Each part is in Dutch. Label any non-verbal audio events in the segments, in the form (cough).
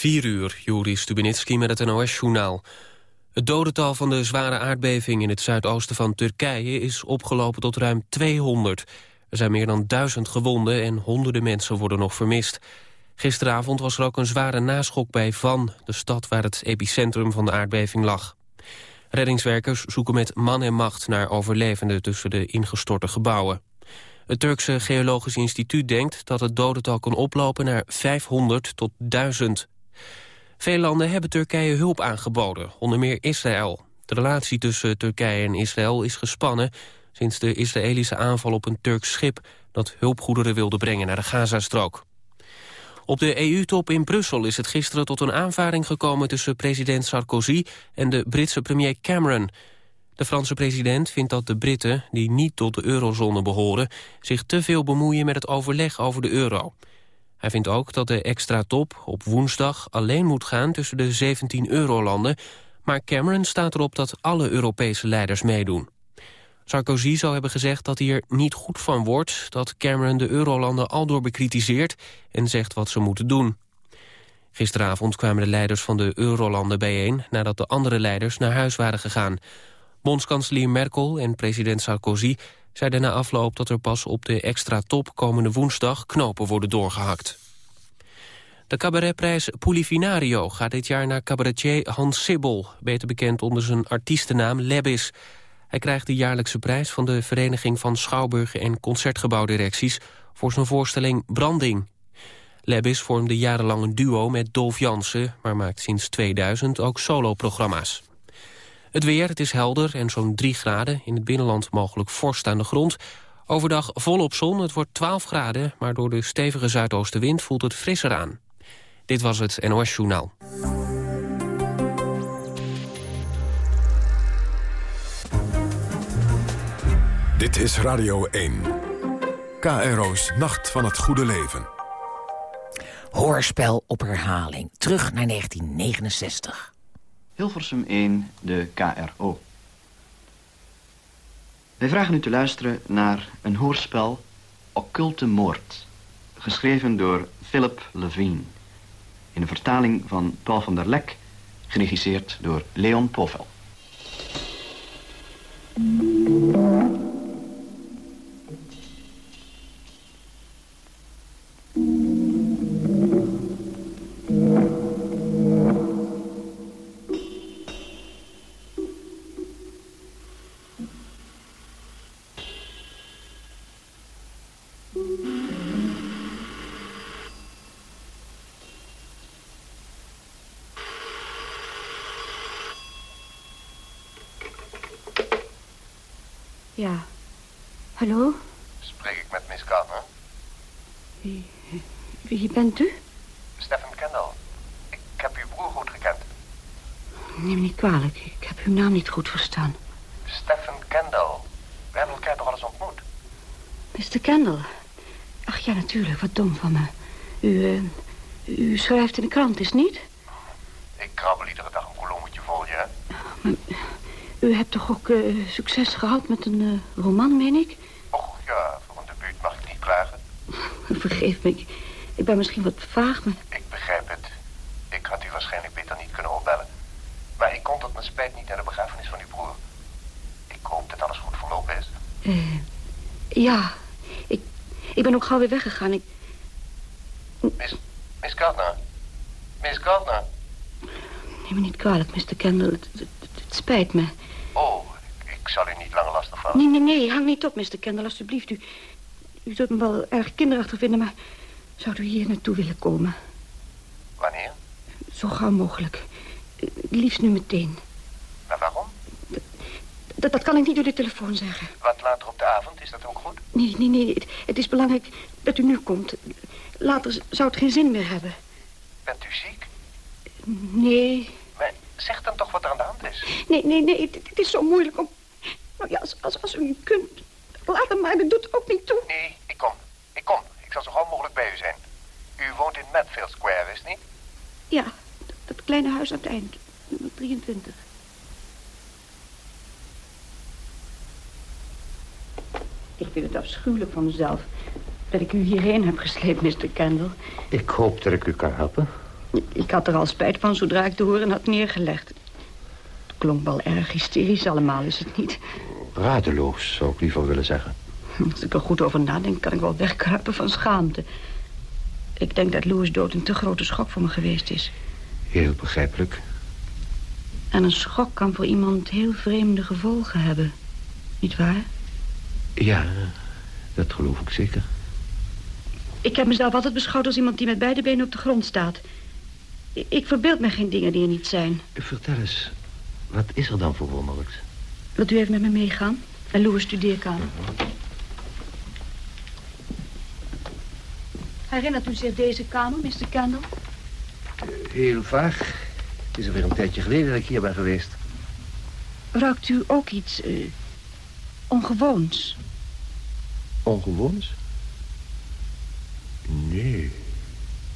4 uur, Juri Stubenitski met het NOS-journaal. Het dodental van de zware aardbeving in het zuidoosten van Turkije... is opgelopen tot ruim 200. Er zijn meer dan duizend gewonden en honderden mensen worden nog vermist. Gisteravond was er ook een zware naschok bij Van... de stad waar het epicentrum van de aardbeving lag. Reddingswerkers zoeken met man en macht naar overlevenden... tussen de ingestorte gebouwen. Het Turkse Geologisch Instituut denkt dat het dodental kan oplopen naar 500 tot 1000. Veel landen hebben Turkije hulp aangeboden, onder meer Israël. De relatie tussen Turkije en Israël is gespannen... sinds de Israëlische aanval op een Turks schip... dat hulpgoederen wilde brengen naar de Gazastrook. Op de EU-top in Brussel is het gisteren tot een aanvaring gekomen... tussen president Sarkozy en de Britse premier Cameron... De Franse president vindt dat de Britten, die niet tot de eurozone behoren... zich te veel bemoeien met het overleg over de euro. Hij vindt ook dat de extra top op woensdag alleen moet gaan tussen de 17 eurolanden... maar Cameron staat erop dat alle Europese leiders meedoen. Sarkozy zou hebben gezegd dat hij er niet goed van wordt... dat Cameron de eurolanden aldoor bekritiseert en zegt wat ze moeten doen. Gisteravond kwamen de leiders van de eurolanden bijeen... nadat de andere leiders naar huis waren gegaan. Bondskanselier Merkel en president Sarkozy zeiden na afloop dat er pas op de extra top komende woensdag knopen worden doorgehakt. De cabaretprijs Polifinario gaat dit jaar naar cabaretier Hans Sibbel, beter bekend onder zijn artiestennaam Lebis. Hij krijgt de jaarlijkse prijs van de Vereniging van Schouwburg en Concertgebouwdirecties voor zijn voorstelling Branding. Lebis vormde jarenlang een duo met Dolf Jansen, maar maakt sinds 2000 ook soloprogramma's. Het weer, het is helder en zo'n 3 graden. In het binnenland mogelijk vorst aan de grond. Overdag volop zon, het wordt 12 graden... maar door de stevige zuidoostenwind voelt het frisser aan. Dit was het NOS Journaal. Dit is Radio 1. KRO's Nacht van het Goede Leven. Hoorspel op herhaling. Terug naar 1969. Hilversum 1, de KRO. Wij vragen u te luisteren naar een hoorspel Occulte Moord, geschreven door Philip Levine, in een vertaling van Paul van der Lek, geregisseerd door Leon Povel. Wie bent u? Stephen Kendall. Ik heb uw broer goed gekend. Neem me niet kwalijk. Ik heb uw naam niet goed verstaan. Stephen Kendall. We hebben elkaar toch al eens ontmoet? Mr. Kendall. Ach ja, natuurlijk. Wat dom van me. U, uh, u schrijft in de krant, is niet? Ik krabbel iedere dag een kolommetje voor je, hè? Maar, u hebt toch ook uh, succes gehad met een uh, roman, meen ik? Och ja, voor een debuut mag ik niet klagen. (laughs) Vergeef me, ik, ik, ben misschien wat vaag, maar... Ik begrijp het. Ik had u waarschijnlijk beter niet kunnen opbellen. Maar ik kon tot mijn spijt niet naar de begrafenis van uw broer. Ik hoop dat alles goed verlopen is. Uh, ja, ik, ik ben ook gauw weer weggegaan. Ik... Miss, Miss Gardner? Miss Gardner? Neem me niet kwalijk, Mr. Kendall. Het, het, het spijt me. Oh, ik zal u niet langer lastig vallen. Nee, nee, nee, hang niet op, Mr. Kendall, alstublieft. U, u zult me wel erg kinderachtig vinden, maar zou u hier naartoe willen komen? Wanneer? Zo gauw mogelijk. Liefst nu meteen. Maar waarom? Dat, dat kan ik niet door de telefoon zeggen. Wat later op de avond, is dat ook goed? Nee, nee, nee, het, het is belangrijk dat u nu komt. Later zou het geen zin meer hebben. Bent u ziek? Nee. Maar zeg dan toch wat er aan de hand is. Nee, nee, nee, het, het is zo moeilijk om... Nou ja, als, als, als u niet kunt, laat hem maar, dat doet ook niet toe. Nee, ik kom. Ik kom. Ik zal zo gauw mogelijk bij u zijn. U woont in Medfield Square, is het niet? Ja, dat, dat kleine huis aan het eind, nummer 23. Ik vind het afschuwelijk van mezelf dat ik u hierheen heb gesleept, Mr. Kendall. Ik hoop dat ik u kan helpen. Ik had er al spijt van zodra ik de horen had neergelegd. Het klonk wel erg hysterisch allemaal, is het niet? Radeloos, zou ik liever willen zeggen. Als ik er goed over nadenk, kan ik wel wegkruipen van schaamte. Ik denk dat Louis dood een te grote schok voor me geweest is. Heel begrijpelijk. En een schok kan voor iemand heel vreemde gevolgen hebben. Niet waar? Ja, dat geloof ik zeker. Ik heb mezelf altijd beschouwd als iemand die met beide benen op de grond staat. Ik verbeeld me geen dingen die er niet zijn. Vertel eens, wat is er dan voor wonderlijks? Wilt u even met me meegaan? Naar Louis' studeerkamer. Herinnert u zich deze kamer, Mr. Kendall? Heel vaag. Het is alweer een tijdje geleden dat ik hier ben geweest. Ruikt u ook iets eh, ongewoons? Ongewoons? Nee,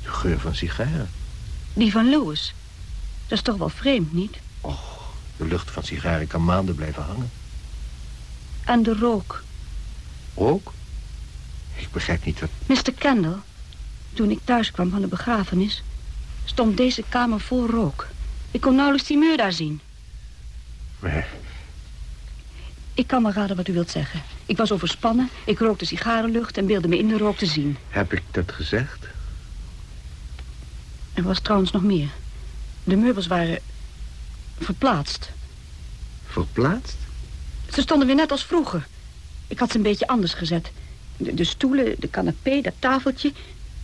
de geur van sigaren. Die van Louis. Dat is toch wel vreemd, niet? Och, de lucht van sigaren kan maanden blijven hangen. En de rook. Rook? Ik begrijp niet wat... Mr. Kendall, toen ik thuis kwam van de begrafenis... stond deze kamer vol rook. Ik kon nauwelijks die muur daar zien. Maar Ik kan wel raden wat u wilt zeggen. Ik was overspannen, ik rookte sigarenlucht en wilde me in de rook te zien. heb ik dat gezegd? Er was trouwens nog meer. De meubels waren verplaatst. Verplaatst? Ze stonden weer net als vroeger. Ik had ze een beetje anders gezet. De, de stoelen, de canapé, dat tafeltje...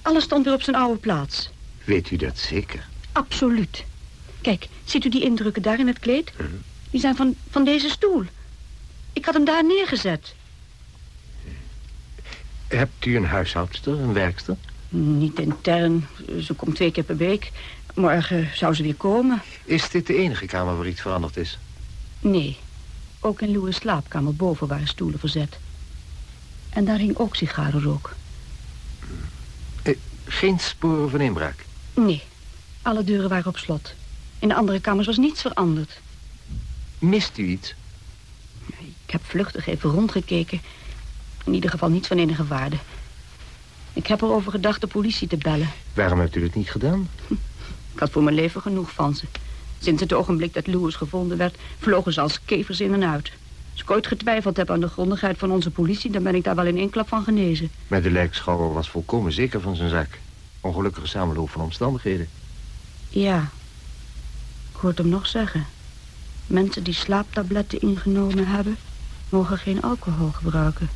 alles stond weer op zijn oude plaats. Weet u dat zeker? Absoluut. Kijk, ziet u die indrukken daar in het kleed? Mhm. Die zijn van, van deze stoel. Ik had hem daar neergezet. Hebt u een huishoudster, een werkster? Niet intern. Ze komt twee keer per week. Morgen zou ze weer komen. Is dit de enige kamer waar iets veranderd is? Nee. Ook in Louis' slaapkamer boven waren stoelen verzet. En daar hing ook sigarenrook. Geen sporen van inbraak. Nee. Alle deuren waren op slot. In de andere kamers was niets veranderd. Mist u iets? Ik heb vluchtig even rondgekeken. In ieder geval niets van enige waarde. Ik heb erover gedacht de politie te bellen. Waarom hebt u dat niet gedaan? Ik had voor mijn leven genoeg van ze. Sinds het ogenblik dat Louis gevonden werd... vlogen ze als kevers in en uit. Als ik ooit getwijfeld heb aan de grondigheid van onze politie... dan ben ik daar wel in één klap van genezen. Maar de lijkschouwer was volkomen zeker van zijn zaak. Ongelukkige samenloop van omstandigheden. Ja. Ik hoor het hem nog zeggen. Mensen die slaaptabletten ingenomen hebben... mogen geen alcohol gebruiken.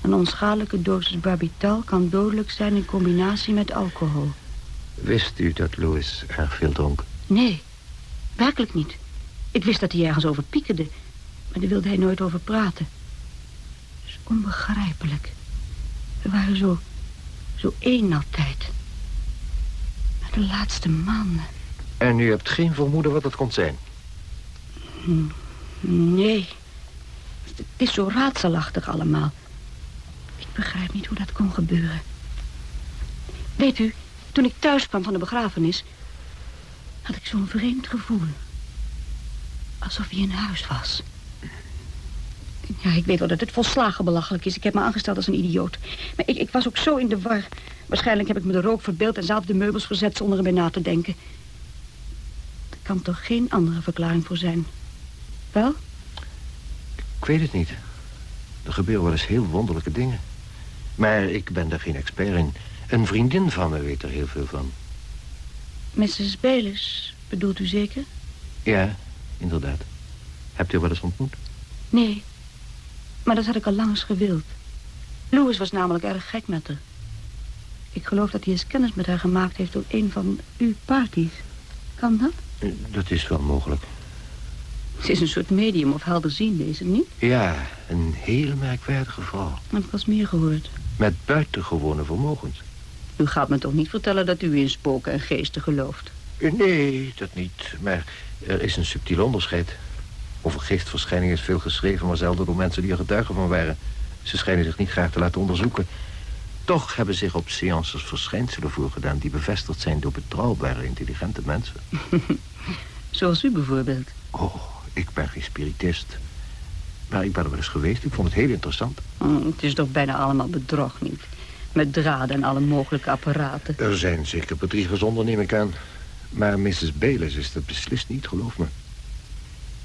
Een onschadelijke dosis barbital kan dodelijk zijn in combinatie met alcohol. Wist u dat Louis erg veel dronk? Nee, werkelijk niet. Ik wist dat hij ergens over piekerde, maar daar wilde hij nooit over praten. Dat is onbegrijpelijk. We waren zo, zo één altijd. Maar de laatste maanden, En u hebt geen vermoeden wat het kon zijn? nee. Het is zo raadselachtig allemaal. Ik begrijp niet hoe dat kon gebeuren. Weet u, toen ik thuis kwam van de begrafenis... had ik zo'n vreemd gevoel. Alsof hij in huis was. Ja, ik weet wel dat het volslagen belachelijk is. Ik heb me aangesteld als een idioot. Maar ik, ik was ook zo in de war. Waarschijnlijk heb ik me de rook verbeeld en zelf de meubels verzet zonder erbij na te denken. Er kan toch geen andere verklaring voor zijn? Wel? Ik weet het niet. Er gebeuren wel eens heel wonderlijke dingen. Maar ik ben daar geen expert in. Een vriendin van me weet er heel veel van. Mrs. Baylis, bedoelt u zeker? Ja, inderdaad. Hebt u wel eens ontmoet? Nee, maar dat had ik al lang eens gewild. Louis was namelijk erg gek met haar. Ik geloof dat hij eens kennis met haar gemaakt heeft op een van uw parties. Kan dat? Dat is wel mogelijk. Ze is een soort medium of helderziende, is het niet? Ja, een heel merkwaardige vrouw. Heb ik eens meer gehoord. Met buitengewone vermogens. U gaat me toch niet vertellen dat u in spoken en geesten gelooft? Nee, dat niet. Maar er is een subtiel onderscheid. Over geestverschijningen is veel geschreven, maar zelden door mensen die er getuigen van waren. Ze schijnen zich niet graag te laten onderzoeken. Toch hebben zich op seances verschijnselen voorgedaan... die bevestigd zijn door betrouwbare, intelligente mensen. (laughs) Zoals u bijvoorbeeld. Oh, ik ben geen spiritist. Maar ik ben er wel eens geweest. Ik vond het heel interessant. Hm, het is toch bijna allemaal bedrog, niet? Met draden en alle mogelijke apparaten. Er zijn zeker bedriegers onder, neem ik aan. Maar Mrs. Bayless is dat beslist niet, geloof me.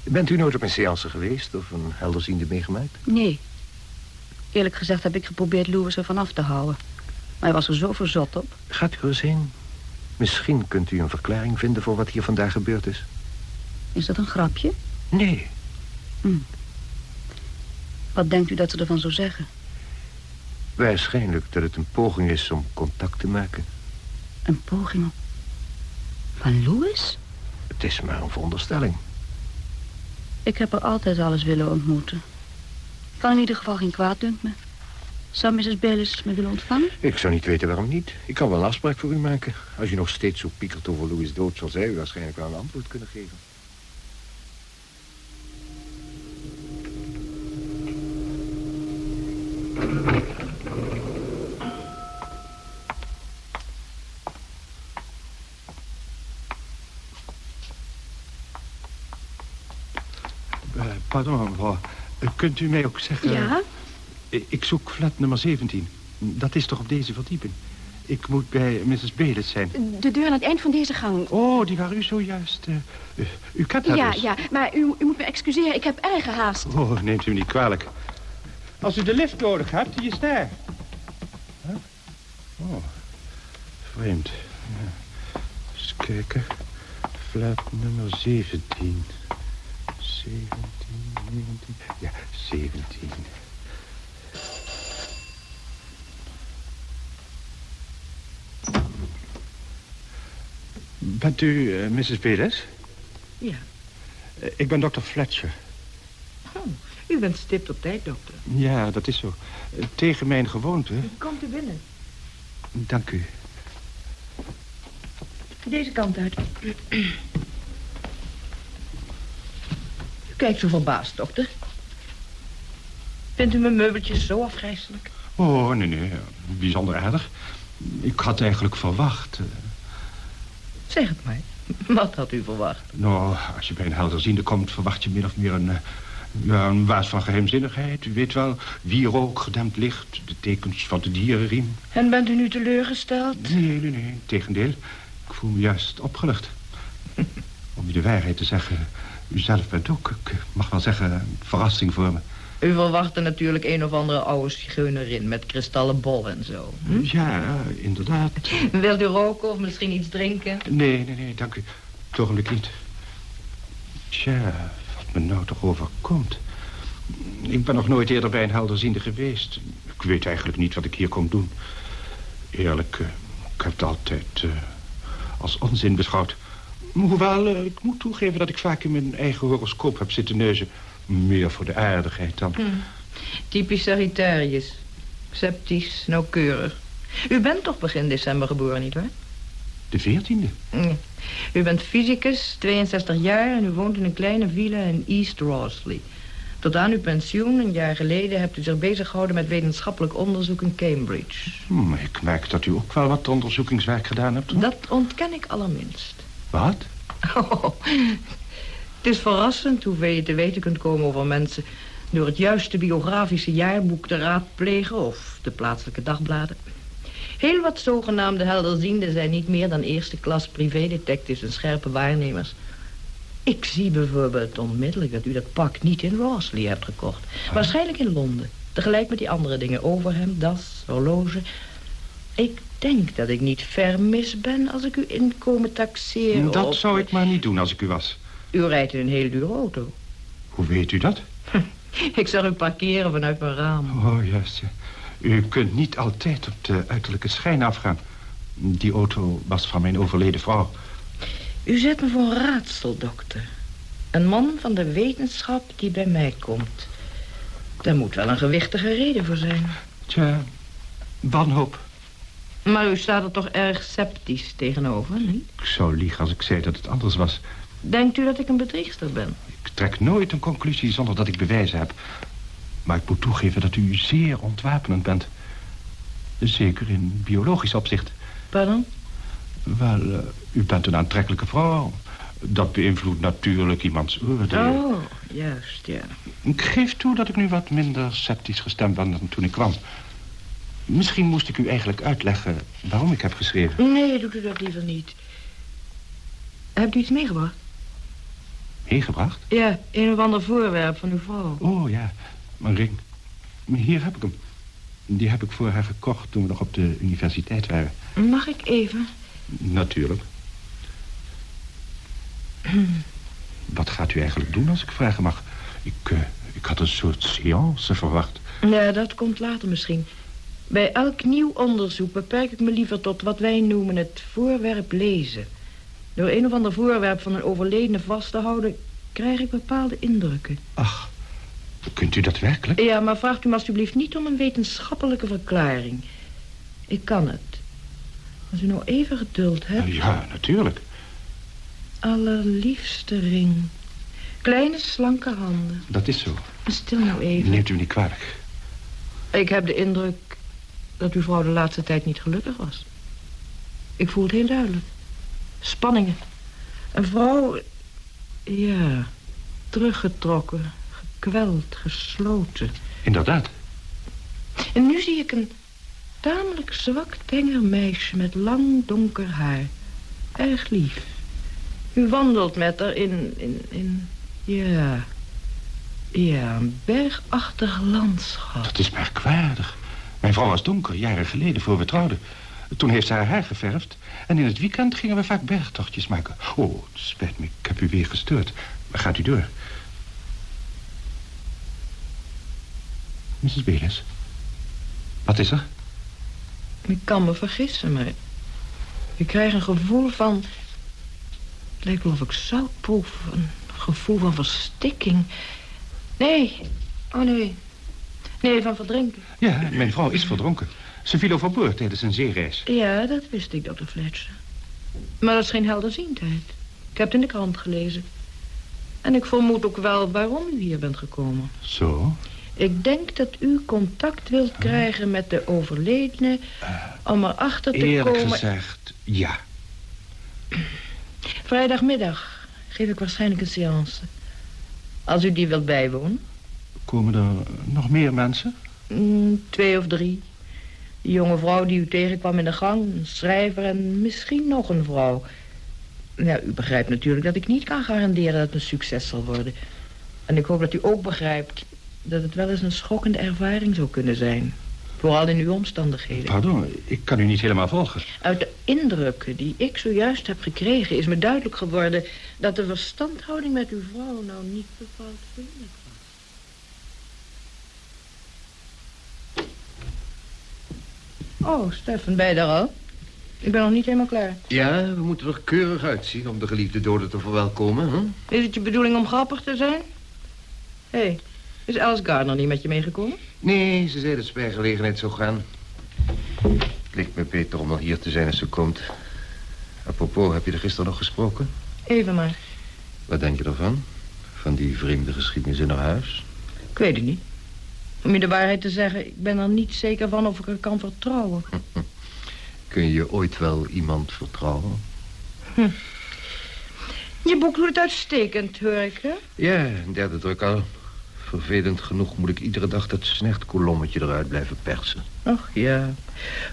Bent u nooit op een seance geweest of een helderziende meegemaakt? Nee. Eerlijk gezegd heb ik geprobeerd Louis er vanaf te houden. Maar hij was er zo verzot op. Gaat u er eens heen. Misschien kunt u een verklaring vinden voor wat hier vandaag gebeurd is. Is dat een grapje? Nee. Wat denkt u dat ze ervan zou zeggen? Waarschijnlijk dat het een poging is om contact te maken. Een poging. Van Louis? Het is maar een veronderstelling. Ik heb er altijd alles willen ontmoeten. Kan in ieder geval geen kwaad, dunkt me. Zou Mrs. Bayless me willen ontvangen? Ik zou niet weten waarom niet. Ik kan wel een afspraak voor u maken. Als u nog steeds zo piekert over Louis dood... zal zij u waarschijnlijk wel een antwoord kunnen geven. Eh, pardon, mevrouw. Eh, kunt u mij ook zeggen... Ja? Eh, Ik zoek flat nummer 17. Dat is toch op deze verdieping? Ik moet bij Mrs. Bayless zijn. De deur aan het eind van deze gang. Oh, die waar u zojuist... eh, u kent haar Ja, dus? ja, maar u, u moet me excuseren. Ik heb erg gehaast. Oh, neemt u me niet kwalijk. Als u de lift nodig hebt, die is daar. Huh? Oh, vreemd. Ja. Eens kijken. Flat nummer 17. 17, 19... Ja, 17. Bent u eh, Mrs. Bayless? Ja. Eh, ik ben dokter Fletcher. Oh, u bent stipt op tijd, dokter. Ja, dat is zo. Eh, Tegen mijn gewoonte. Komt u binnen. Dank u. Deze kant uit. U kijkt zo verbaasd, dokter. Vindt u mijn meubeltjes zo afgrijzelijk? Oh, nee, nee. Bijzonder aardig. Ik had eigenlijk verwacht... eh, Zeg het mij. Wat had u verwacht? nou, als je bij een helderziende komt... verwacht je min of meer een, eh, ja, een waas van geheimzinnigheid. U weet wel, wierook, gedempt licht... de tekens van de dierenriem. En bent u nu teleurgesteld? Nee, nee, nee. Tegendeel. Ik voel me juist opgelucht. (laughs) Om u de waarheid te zeggen... U zelf bent ook, ik mag wel zeggen, een verrassing voor me. U verwachtte natuurlijk een of andere oude zigeunerin... met kristallen bol en zo. Hm? Ja, inderdaad. Wilt u roken of misschien iets drinken? Nee, nee, nee, dank u. Ogenblik niet. Tja, wat me nou toch overkomt. Ik ben nog nooit eerder bij een helderziende geweest. Ik weet eigenlijk niet wat ik hier kom doen. Eerlijk, eh, ik heb het altijd eh, als onzin beschouwd. Hoewel, eh, ik moet toegeven dat ik vaak in mijn eigen horoscoop heb zitten neuzen. Meer voor de aardigheid dan... Typisch Sagittarius. Sceptisch, nauwkeurig. U bent toch begin december geboren, nietwaar? De veertiende? Nee. U bent fysicus, 62 jaar en u woont in een kleine villa in East Rossley. Tot aan uw pensioen, een jaar geleden, hebt u zich bezig gehouden met wetenschappelijk onderzoek in Cambridge. Hm, ik merk dat u ook wel wat onderzoekingswerk gedaan hebt. Dat ontken ik allerminst. Wat? Oh, (laughs) het is verrassend hoeveel je te weten kunt komen over mensen... door het juiste biografische jaarboek te raadplegen of de plaatselijke dagbladen. Heel wat zogenaamde helderzienden zijn niet meer dan eerste klas privédetectives en scherpe waarnemers. Ik zie bijvoorbeeld onmiddellijk dat u dat pak niet in Rossley hebt gekocht. Waarschijnlijk in Londen. Tegelijk met die andere dingen. Overhemd, das, horloge. Ik denk dat ik niet ver mis ben als ik u inkomen taxeer. Dat op- zou ik maar niet doen als ik u was. U rijdt in een heel dure auto. Hoe weet u dat? (laughs) Ik zag u parkeren vanuit mijn raam. Oh, juist. ja. U kunt niet altijd op de uiterlijke schijn afgaan. Die auto was van mijn overleden vrouw. U zet me voor een raadsel, dokter. Een man van de wetenschap die bij mij komt. Daar moet wel een gewichtige reden voor zijn. Tja, wanhoop. Maar u staat er toch erg sceptisch tegenover, niet? Ik zou liegen als ik zei dat het anders was. Denkt u dat ik een bedriegster ben? Ik trek nooit een conclusie zonder dat ik bewijzen heb. Maar ik moet toegeven dat u zeer ontwapenend bent. Zeker in biologisch opzicht. Pardon? Wel, eh, u bent een aantrekkelijke vrouw. Dat beïnvloedt natuurlijk iemands oordeel. Oh, juist, ja. Ik geef toe dat ik nu wat minder sceptisch gestemd ben dan toen ik kwam. Misschien moest ik u eigenlijk uitleggen waarom ik heb geschreven. Nee, doet u dat liever niet. Hebt u iets meegebracht? Meegebracht? Ja, een of ander voorwerp van uw vrouw. Oh ja, mijn ring. Hier heb ik hem. Die heb ik voor haar gekocht toen we nog op de universiteit waren. Mag ik even? Natuurlijk. (clears throat) Wat gaat u eigenlijk doen als ik vragen mag? Ik, uh, ik had een soort seance verwacht. Ja, dat komt later misschien. Bij elk nieuw onderzoek beperk ik me liever tot wat wij noemen het voorwerp lezen. Door een of ander voorwerp van een overledene vast te houden... krijg ik bepaalde indrukken. Ach, kunt u dat werkelijk? Ja, maar vraagt u me alstublieft niet om een wetenschappelijke verklaring. Ik kan het. Als u nou even geduld hebt... Ja, natuurlijk. Allerliefste ring. Kleine, slanke handen. Dat is zo. Stil nou even. Neemt u niet kwalijk. Ik heb de indruk dat uw vrouw de laatste tijd niet gelukkig was. Ik voel het heel duidelijk. Spanningen. Een vrouw, ja, teruggetrokken, gekweld, gesloten. Inderdaad. En nu zie ik een tamelijk zwak tenger meisje met lang donker haar. Erg lief. U wandelt met haar in, in, in, ja, ja, een bergachtig landschap. Dat is merkwaardig. Mijn vrouw was donker, jaren geleden, voor we trouwden. Toen heeft ze haar haar geverfd. En in het weekend gingen we vaak bergtochtjes maken. Oh, het spijt me, ik heb u weer gestoord. Maar gaat u door. Mrs. Belis, wat is er? Ik kan me vergissen, maar... Ik krijg een gevoel van... Het lijkt wel of ik zout proef. Een gevoel van verstikking. Nee. Oh, nee. Nee, van verdrinken. Ja, mijn vrouw is verdronken. Ze viel overboord tijdens een zeereis. Ja, dat wist ik, dokter Fletcher. Maar dat is geen helderziendheid. Ik heb het in de krant gelezen. En ik vermoed ook wel waarom u hier bent gekomen. Zo? Ik denk dat u contact wilt krijgen met de overledene... om erachter te Eerlijk komen... gezegd, ja. Vrijdagmiddag geef ik waarschijnlijk een seance. Als u die wilt bijwonen. Komen er nog meer mensen? Mm, twee of drie. Die jonge vrouw die u tegenkwam in de gang, een schrijver en misschien nog een vrouw. Ja, u begrijpt natuurlijk dat ik niet kan garanderen dat het een succes zal worden. En ik hoop dat u ook begrijpt dat het wel eens een schokkende ervaring zou kunnen zijn. Vooral in uw omstandigheden. Pardon, ik kan u niet helemaal volgen. Uit de indrukken die ik zojuist heb gekregen... is me duidelijk geworden dat de verstandhouding met uw vrouw nou niet bepaald vriendelijk Oh, Stefan, ben je daar al? Ik ben nog niet helemaal klaar. Ja, we moeten er keurig uitzien om de geliefde doden te verwelkomen. Hè? Is het je bedoeling om grappig te zijn? Hé, hey, is Alice Gardner niet met je meegekomen? Nee, ze zei dat ze bij gelegenheid zou gaan. Het lijkt me beter om nog hier te zijn als ze komt. Apropos, heb je er gisteren nog gesproken? Even maar. Wat denk je ervan? Van die vreemde geschiedenis in haar huis? Ik weet het niet. Om je de waarheid te zeggen, ik ben er niet zeker van of ik er kan vertrouwen. (laughs) Kun je ooit wel iemand vertrouwen? Hm. Je boek doet het uitstekend, hoor ik, hè? Ja, een derde druk al. Vervelend genoeg moet ik iedere dag dat snechtkolommetje eruit blijven persen. Ach ja,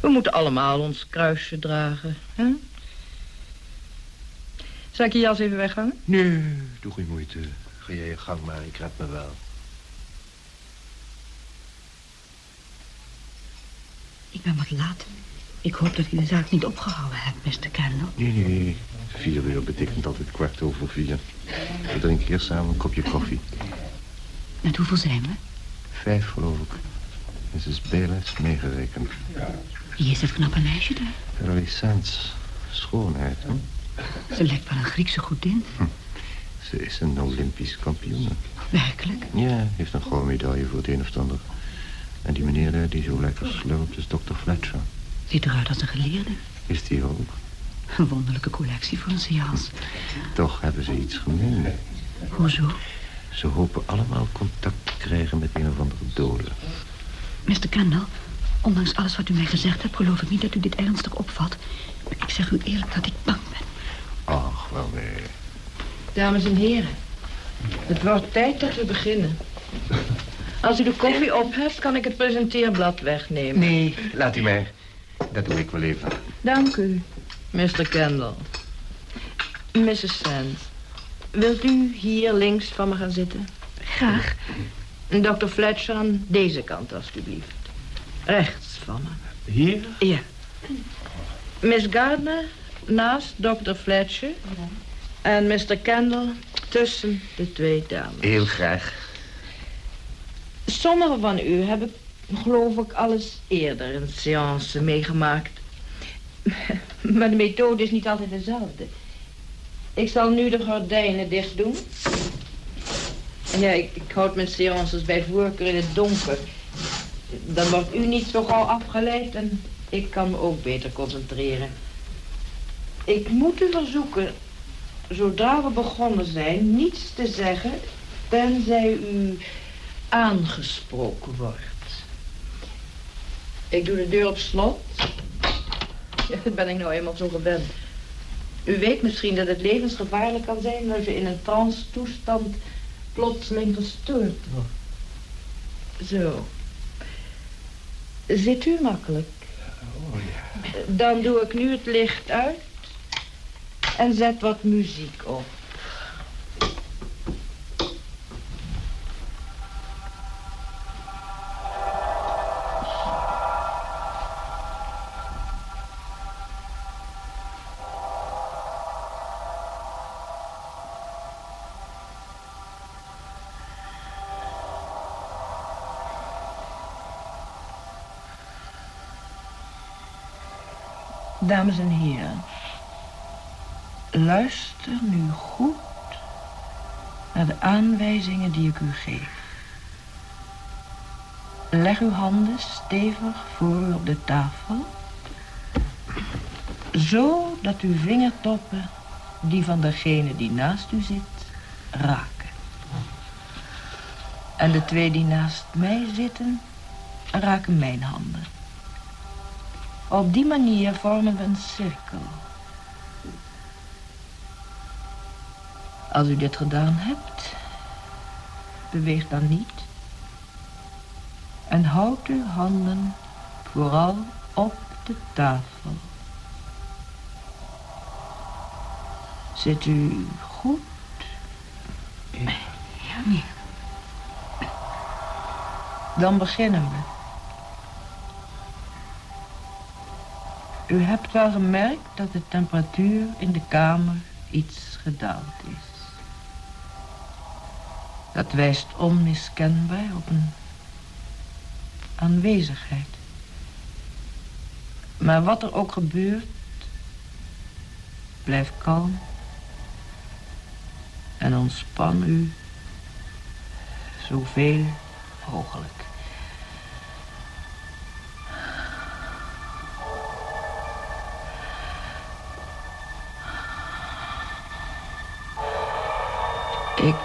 we moeten allemaal ons kruisje dragen, hè? Zal ik je jas even weghangen? Nee, doe geen moeite. Ga jij je gang maar, ik red me wel. Ik ben wat laat. Ik hoop dat u de zaak niet opgehouden hebt, Mr. Kendall. Nee, nee. Vier uur betekent altijd kwart over vier. We drinken eerst samen een kopje koffie. Met hoeveel zijn we? Vijf, geloof ik. Mrs. Beles meegerekend. Wie is dat knappe meisje daar? Relicens. Schoonheid, hè? Ze lijkt wel een Griekse godin. Hm. Ze is een Olympisch kampioen. Werkelijk? Ja, heeft een gouden medaille voor het een of het ander. En die meneer daar, die zo lekker slurpt, is dokter Fletcher. Ziet eruit als een geleerde. Is die ook? Een wonderlijke collectie voor een seance. Toch hebben ze iets gemeen. Hoezo? Ze hopen allemaal contact te krijgen met een of andere dode. Mr. Kendall, ondanks alles wat u mij gezegd hebt... geloof ik niet dat u dit ernstig opvat. Ik zeg u eerlijk dat ik bang ben. Ach, wel nee. Dames en heren, het wordt tijd dat we beginnen. Als u de koffie op hebt, kan ik het presenteerblad wegnemen. Nee, laat u maar. Dat doe ik wel even. Dank u, Mr. Kendall. Mrs. Sands, wilt u hier links van me gaan zitten? Graag. Dr. Fletcher aan deze kant, alstublieft. Rechts van me. Hier? Ja. Miss Gardner naast Dr. Fletcher. En Mr. Kendall tussen de twee dames. Heel graag. Sommigen van u hebben, geloof ik, alles eerder een seance meegemaakt. (laughs) Maar de methode is niet altijd dezelfde. Ik zal nu de gordijnen dicht doen. Ja, ik, houd mijn seances bij voorkeur in het donker. Dan wordt u niet zo gauw afgeleid en ik kan me ook beter concentreren. Ik moet u verzoeken, zodra we begonnen zijn, niets te zeggen... tenzij u aangesproken wordt. Ik doe de deur op slot. Ja, dat ben ik nou eenmaal zo gewend. U weet misschien dat het levensgevaarlijk kan zijn... als je in een trance toestand plotseling gestoord wordt. Zo. Zit u makkelijk? Oh ja. Dan doe ik nu het licht uit en zet wat muziek op. Dames en heren, luister nu goed naar de aanwijzingen die ik u geef. Leg uw handen stevig voor u op de tafel, zo dat uw vingertoppen die van degene die naast u zit raken. En de twee die naast mij zitten, raken mijn handen. Op die manier vormen we een cirkel. Als u dit gedaan hebt, beweeg dan niet. En houd uw handen vooral op de tafel. Zit u goed? Ja, Dan beginnen we. U hebt wel gemerkt dat de temperatuur in de kamer iets gedaald is. Dat wijst onmiskenbaar op een aanwezigheid. Maar wat er ook gebeurt, blijf kalm en ontspan u zoveel mogelijk. Ik...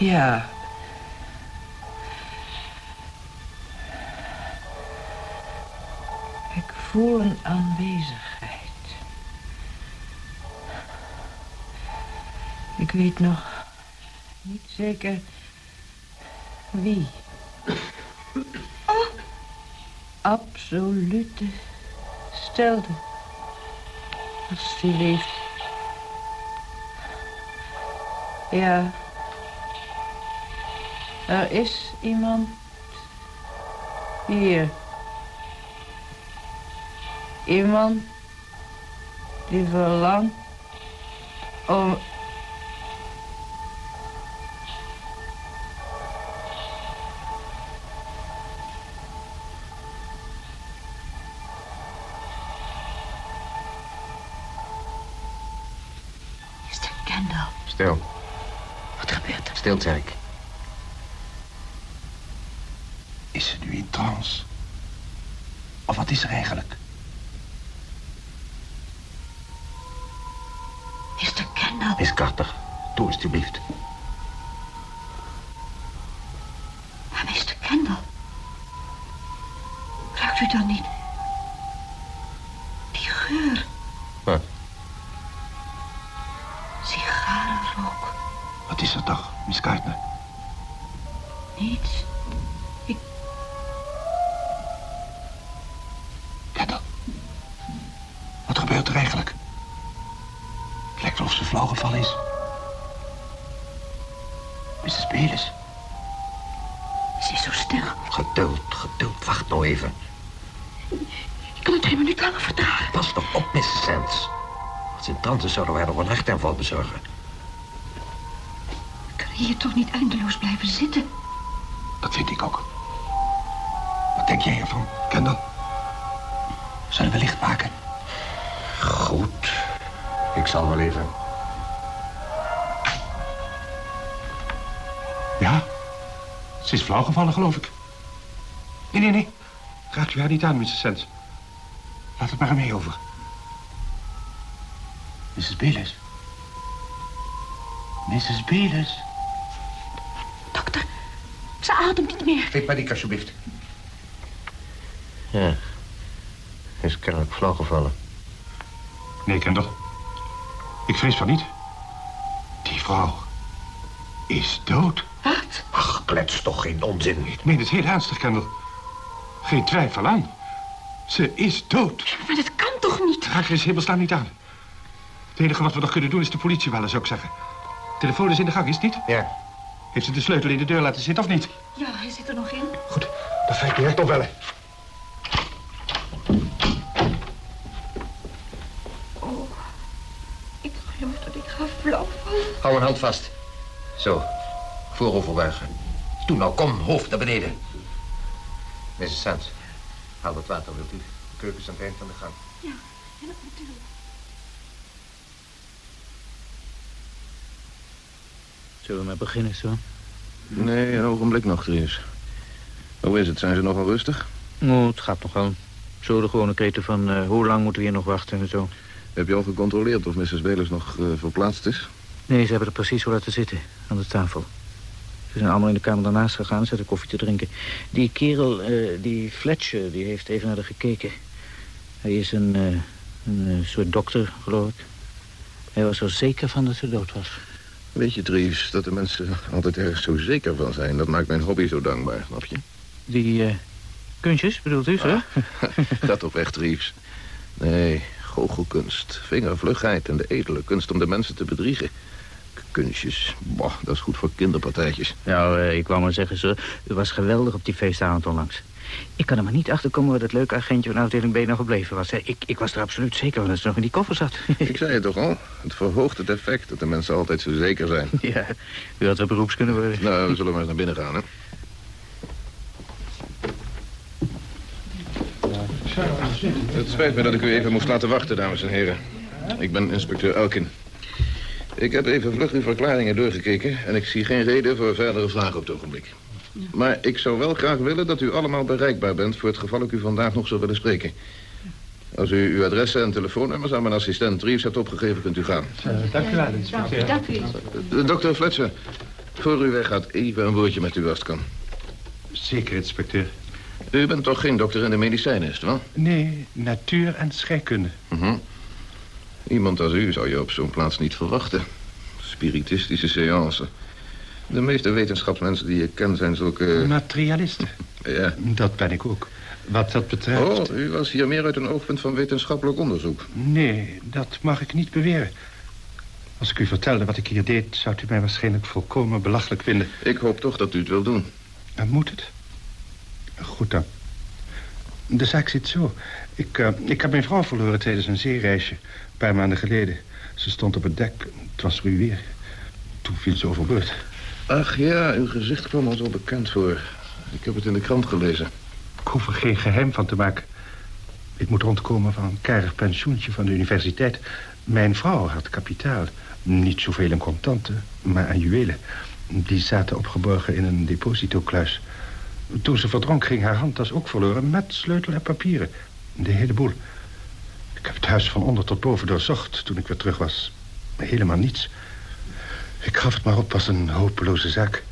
Ja. Ik voel een aanwezigheid. Ik weet nog niet zeker wie. Absolute stilte. Als die leeft. Ja. Er is iemand hier. Iemand die verlangt om... Mr. Kendall. Stil. Wat gebeurt er? Stil, zeg ik. Is ze nu in trance? Of wat is er eigenlijk? Mr. Kendall. Miss Carter, doe alstublieft. Maar Mr. Kendall. Ruikt u dan niet... Die geur? Wat? Sigarenrook. Wat Wat is er toch, Miss Gardner? Niets. Hartaanval bezorgen. Ik kan hier toch niet eindeloos blijven zitten. Dat vind ik ook. Wat denk jij ervan, Kendall? Zullen we licht maken? Goed. Ik zal wel even... Ja? Ze is flauw gevallen, geloof ik. Nee, nee, nee. Raak u haar niet aan, Mrs. Sands. Laat het maar aan mij over. Mrs. Belis. Mrs. Belis. Dokter, ze ademt niet meer. Geef paniek, alsjeblieft. Ja. Is kennelijk flauw gevallen. Nee, Kendall. Ik vrees van niet. Die vrouw is dood. Wat? Ach, klets toch geen onzin. Ik meen het heel ernstig, Kendall. Geen twijfel aan. Ze is dood. Maar dat kan toch niet? Raak er eens hemelsnaam niet aan. Het enige wat we nog kunnen doen is de politie bellen, zou ik zeggen. Telefoon is in de gang, is het niet? Ja. Heeft ze de sleutel in de deur laten zitten of niet? Ja, hij zit er nog in. Goed, dan ga ik direct opbellen. Oh, ik geloof dat ik ga flauw. Hou een hand vast. Zo. Vooroverbuigen. Doe nou, kom, hoofd naar beneden. Mrs. Sands, haal wat water, wilt u? De keuken is aan het eind van de gang. Ja, ja, natuurlijk. Zullen we maar beginnen, zo? Nee, een ogenblik nog, Dries. Hoe is het? Zijn ze nogal rustig? Oh, het gaat nog wel. Zo de gewone kreten van eh, hoe lang moeten we hier nog wachten en zo. Heb je al gecontroleerd of Mrs. Belers nog eh, verplaatst is? Nee, ze hebben er precies zo laten zitten, aan de tafel. Ze zijn allemaal in de kamer daarnaast gegaan en zetten koffie te drinken. Die kerel, eh, die Fletcher, die heeft even naar haar gekeken. Hij is een, een soort dokter, geloof ik. Hij was er zeker van dat ze dood was. Weet je, Dries, dat de mensen altijd ergens zo zeker van zijn. Dat maakt mijn hobby zo dankbaar, snap je? Die eh, kunstjes, bedoelt u, zo? (laughs) Dat op echt, Dries. Nee, goochelkunst, vingervlugheid en de edele kunst om de mensen te bedriegen. K- Kunstjes, boh, dat is goed voor kinderpartijtjes. Nou, eh, ik wou maar zeggen, zo, u was geweldig op die feestavond onlangs. Ik kan er maar niet achter komen waar dat leuke agentje van afdeling B nog gebleven was. Ik, ik was er absoluut zeker van dat ze nog in die koffer zat. (laughs) Ik zei het toch al, het verhoogt het effect dat de mensen altijd zo zeker zijn. (laughs) ja, u had wel beroeps kunnen worden. Nou, we zullen maar eens naar binnen gaan, hè. Het spijt me dat ik u even moest laten wachten, dames en heren. Ik ben inspecteur Elkin. Ik heb even vlug uw verklaringen doorgekeken... en ik zie geen reden voor verdere vragen op het ogenblik. Maar ik zou wel graag willen dat u allemaal bereikbaar bent... voor het geval ik u vandaag nog zou willen spreken. Als u uw adressen en telefoonnummers aan mijn assistent Reeves hebt opgegeven, kunt u gaan. dank u wel, inspecteur. Dank u. Eh, Dokter Fletcher, voor u weggaat even een woordje met u als het kan. Zeker, inspecteur. U bent toch geen dokter in de medicijnen, is het wel? Nee, natuur en scheikunde. Mhm. Iemand als u zou je op zo'n plaats niet verwachten. Spiritistische seance. De meeste wetenschapsmensen die ik ken zijn zulke... Materialisten. (laughs) Ja. Dat ben ik ook. Wat dat betreft... Oh, u was hier meer uit een oogpunt van wetenschappelijk onderzoek. Nee, dat mag ik niet beweren. Als ik u vertelde wat ik hier deed... zou u mij waarschijnlijk volkomen belachelijk vinden. Ik hoop toch dat u het wil doen. En moet het? Goed dan. De zaak zit zo. Ik, eh, ik heb mijn vrouw verloren tijdens een zeereisje. Een paar maanden geleden. Ze stond op het dek. Het was weer. Toen viel ze overboord. Ach ja, uw gezicht kwam ons al bekend voor. Ik heb het in de krant gelezen. Ik hoef er geen geheim van te maken. Ik moet rondkomen van een karig pensioentje van de universiteit. Mijn vrouw had kapitaal. Niet zoveel in contanten, maar aan juwelen. Die zaten opgeborgen in een depositokluis. Toen ze verdronk ging haar handtas ook verloren... met sleutel en papieren. De hele boel. Ik heb het huis van onder tot boven doorzocht toen ik weer terug was. Helemaal niets. Ik gaf het maar op als een hopeloze zaak.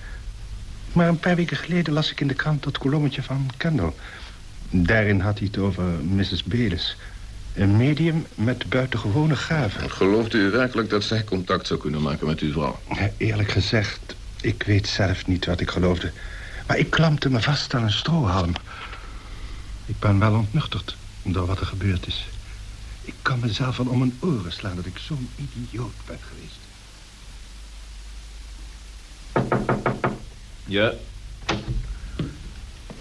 Maar een paar weken geleden las ik in de krant dat kolommetje van Kendall. Daarin had hij het over Mrs. Belis. Een medium met buitengewone gaven. Gelooft u werkelijk dat zij contact zou kunnen maken met uw vrouw? Eerlijk gezegd, ik weet zelf niet wat ik geloofde. Maar ik klampte me vast aan een strohalm. Ik ben wel ontnuchterd door wat er gebeurd is. Ik kan mezelf wel om mijn oren slaan dat ik zo'n idioot ben geweest. Ja.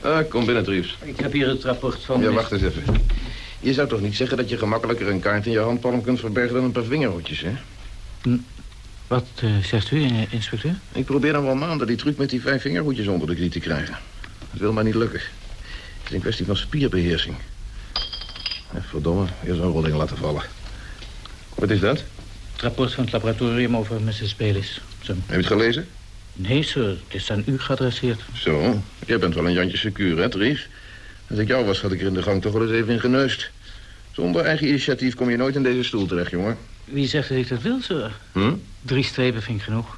Ah, kom binnen, Dries. Ik heb hier het rapport van... Ja, wacht eens even. Je zou toch niet zeggen dat je gemakkelijker een kaart in je handpalm kunt verbergen dan een paar vingerhoedjes, hè? Wat eh, zegt u, inspecteur? Ik probeer dan wel maanden die truc met die vijf vingerhoedjes onder de knie te krijgen. Het wil maar niet lukken. Het is een kwestie van spierbeheersing. Eh, Verdomme, weer zo'n rolling laten vallen. Wat is dat? Het rapport van het laboratorium over Mrs. Baylis. Zo. Heb je het gelezen? Nee, sir. Het is aan u geadresseerd. Zo, jij bent wel een Jantje secuur, hè, Dries? Als ik jou was, had ik er in de gang toch wel eens even in geneust. Zonder eigen initiatief kom je nooit in deze stoel terecht, jongen. Wie zegt dat ik dat wil, sir? Hm? Drie strepen vind ik genoeg.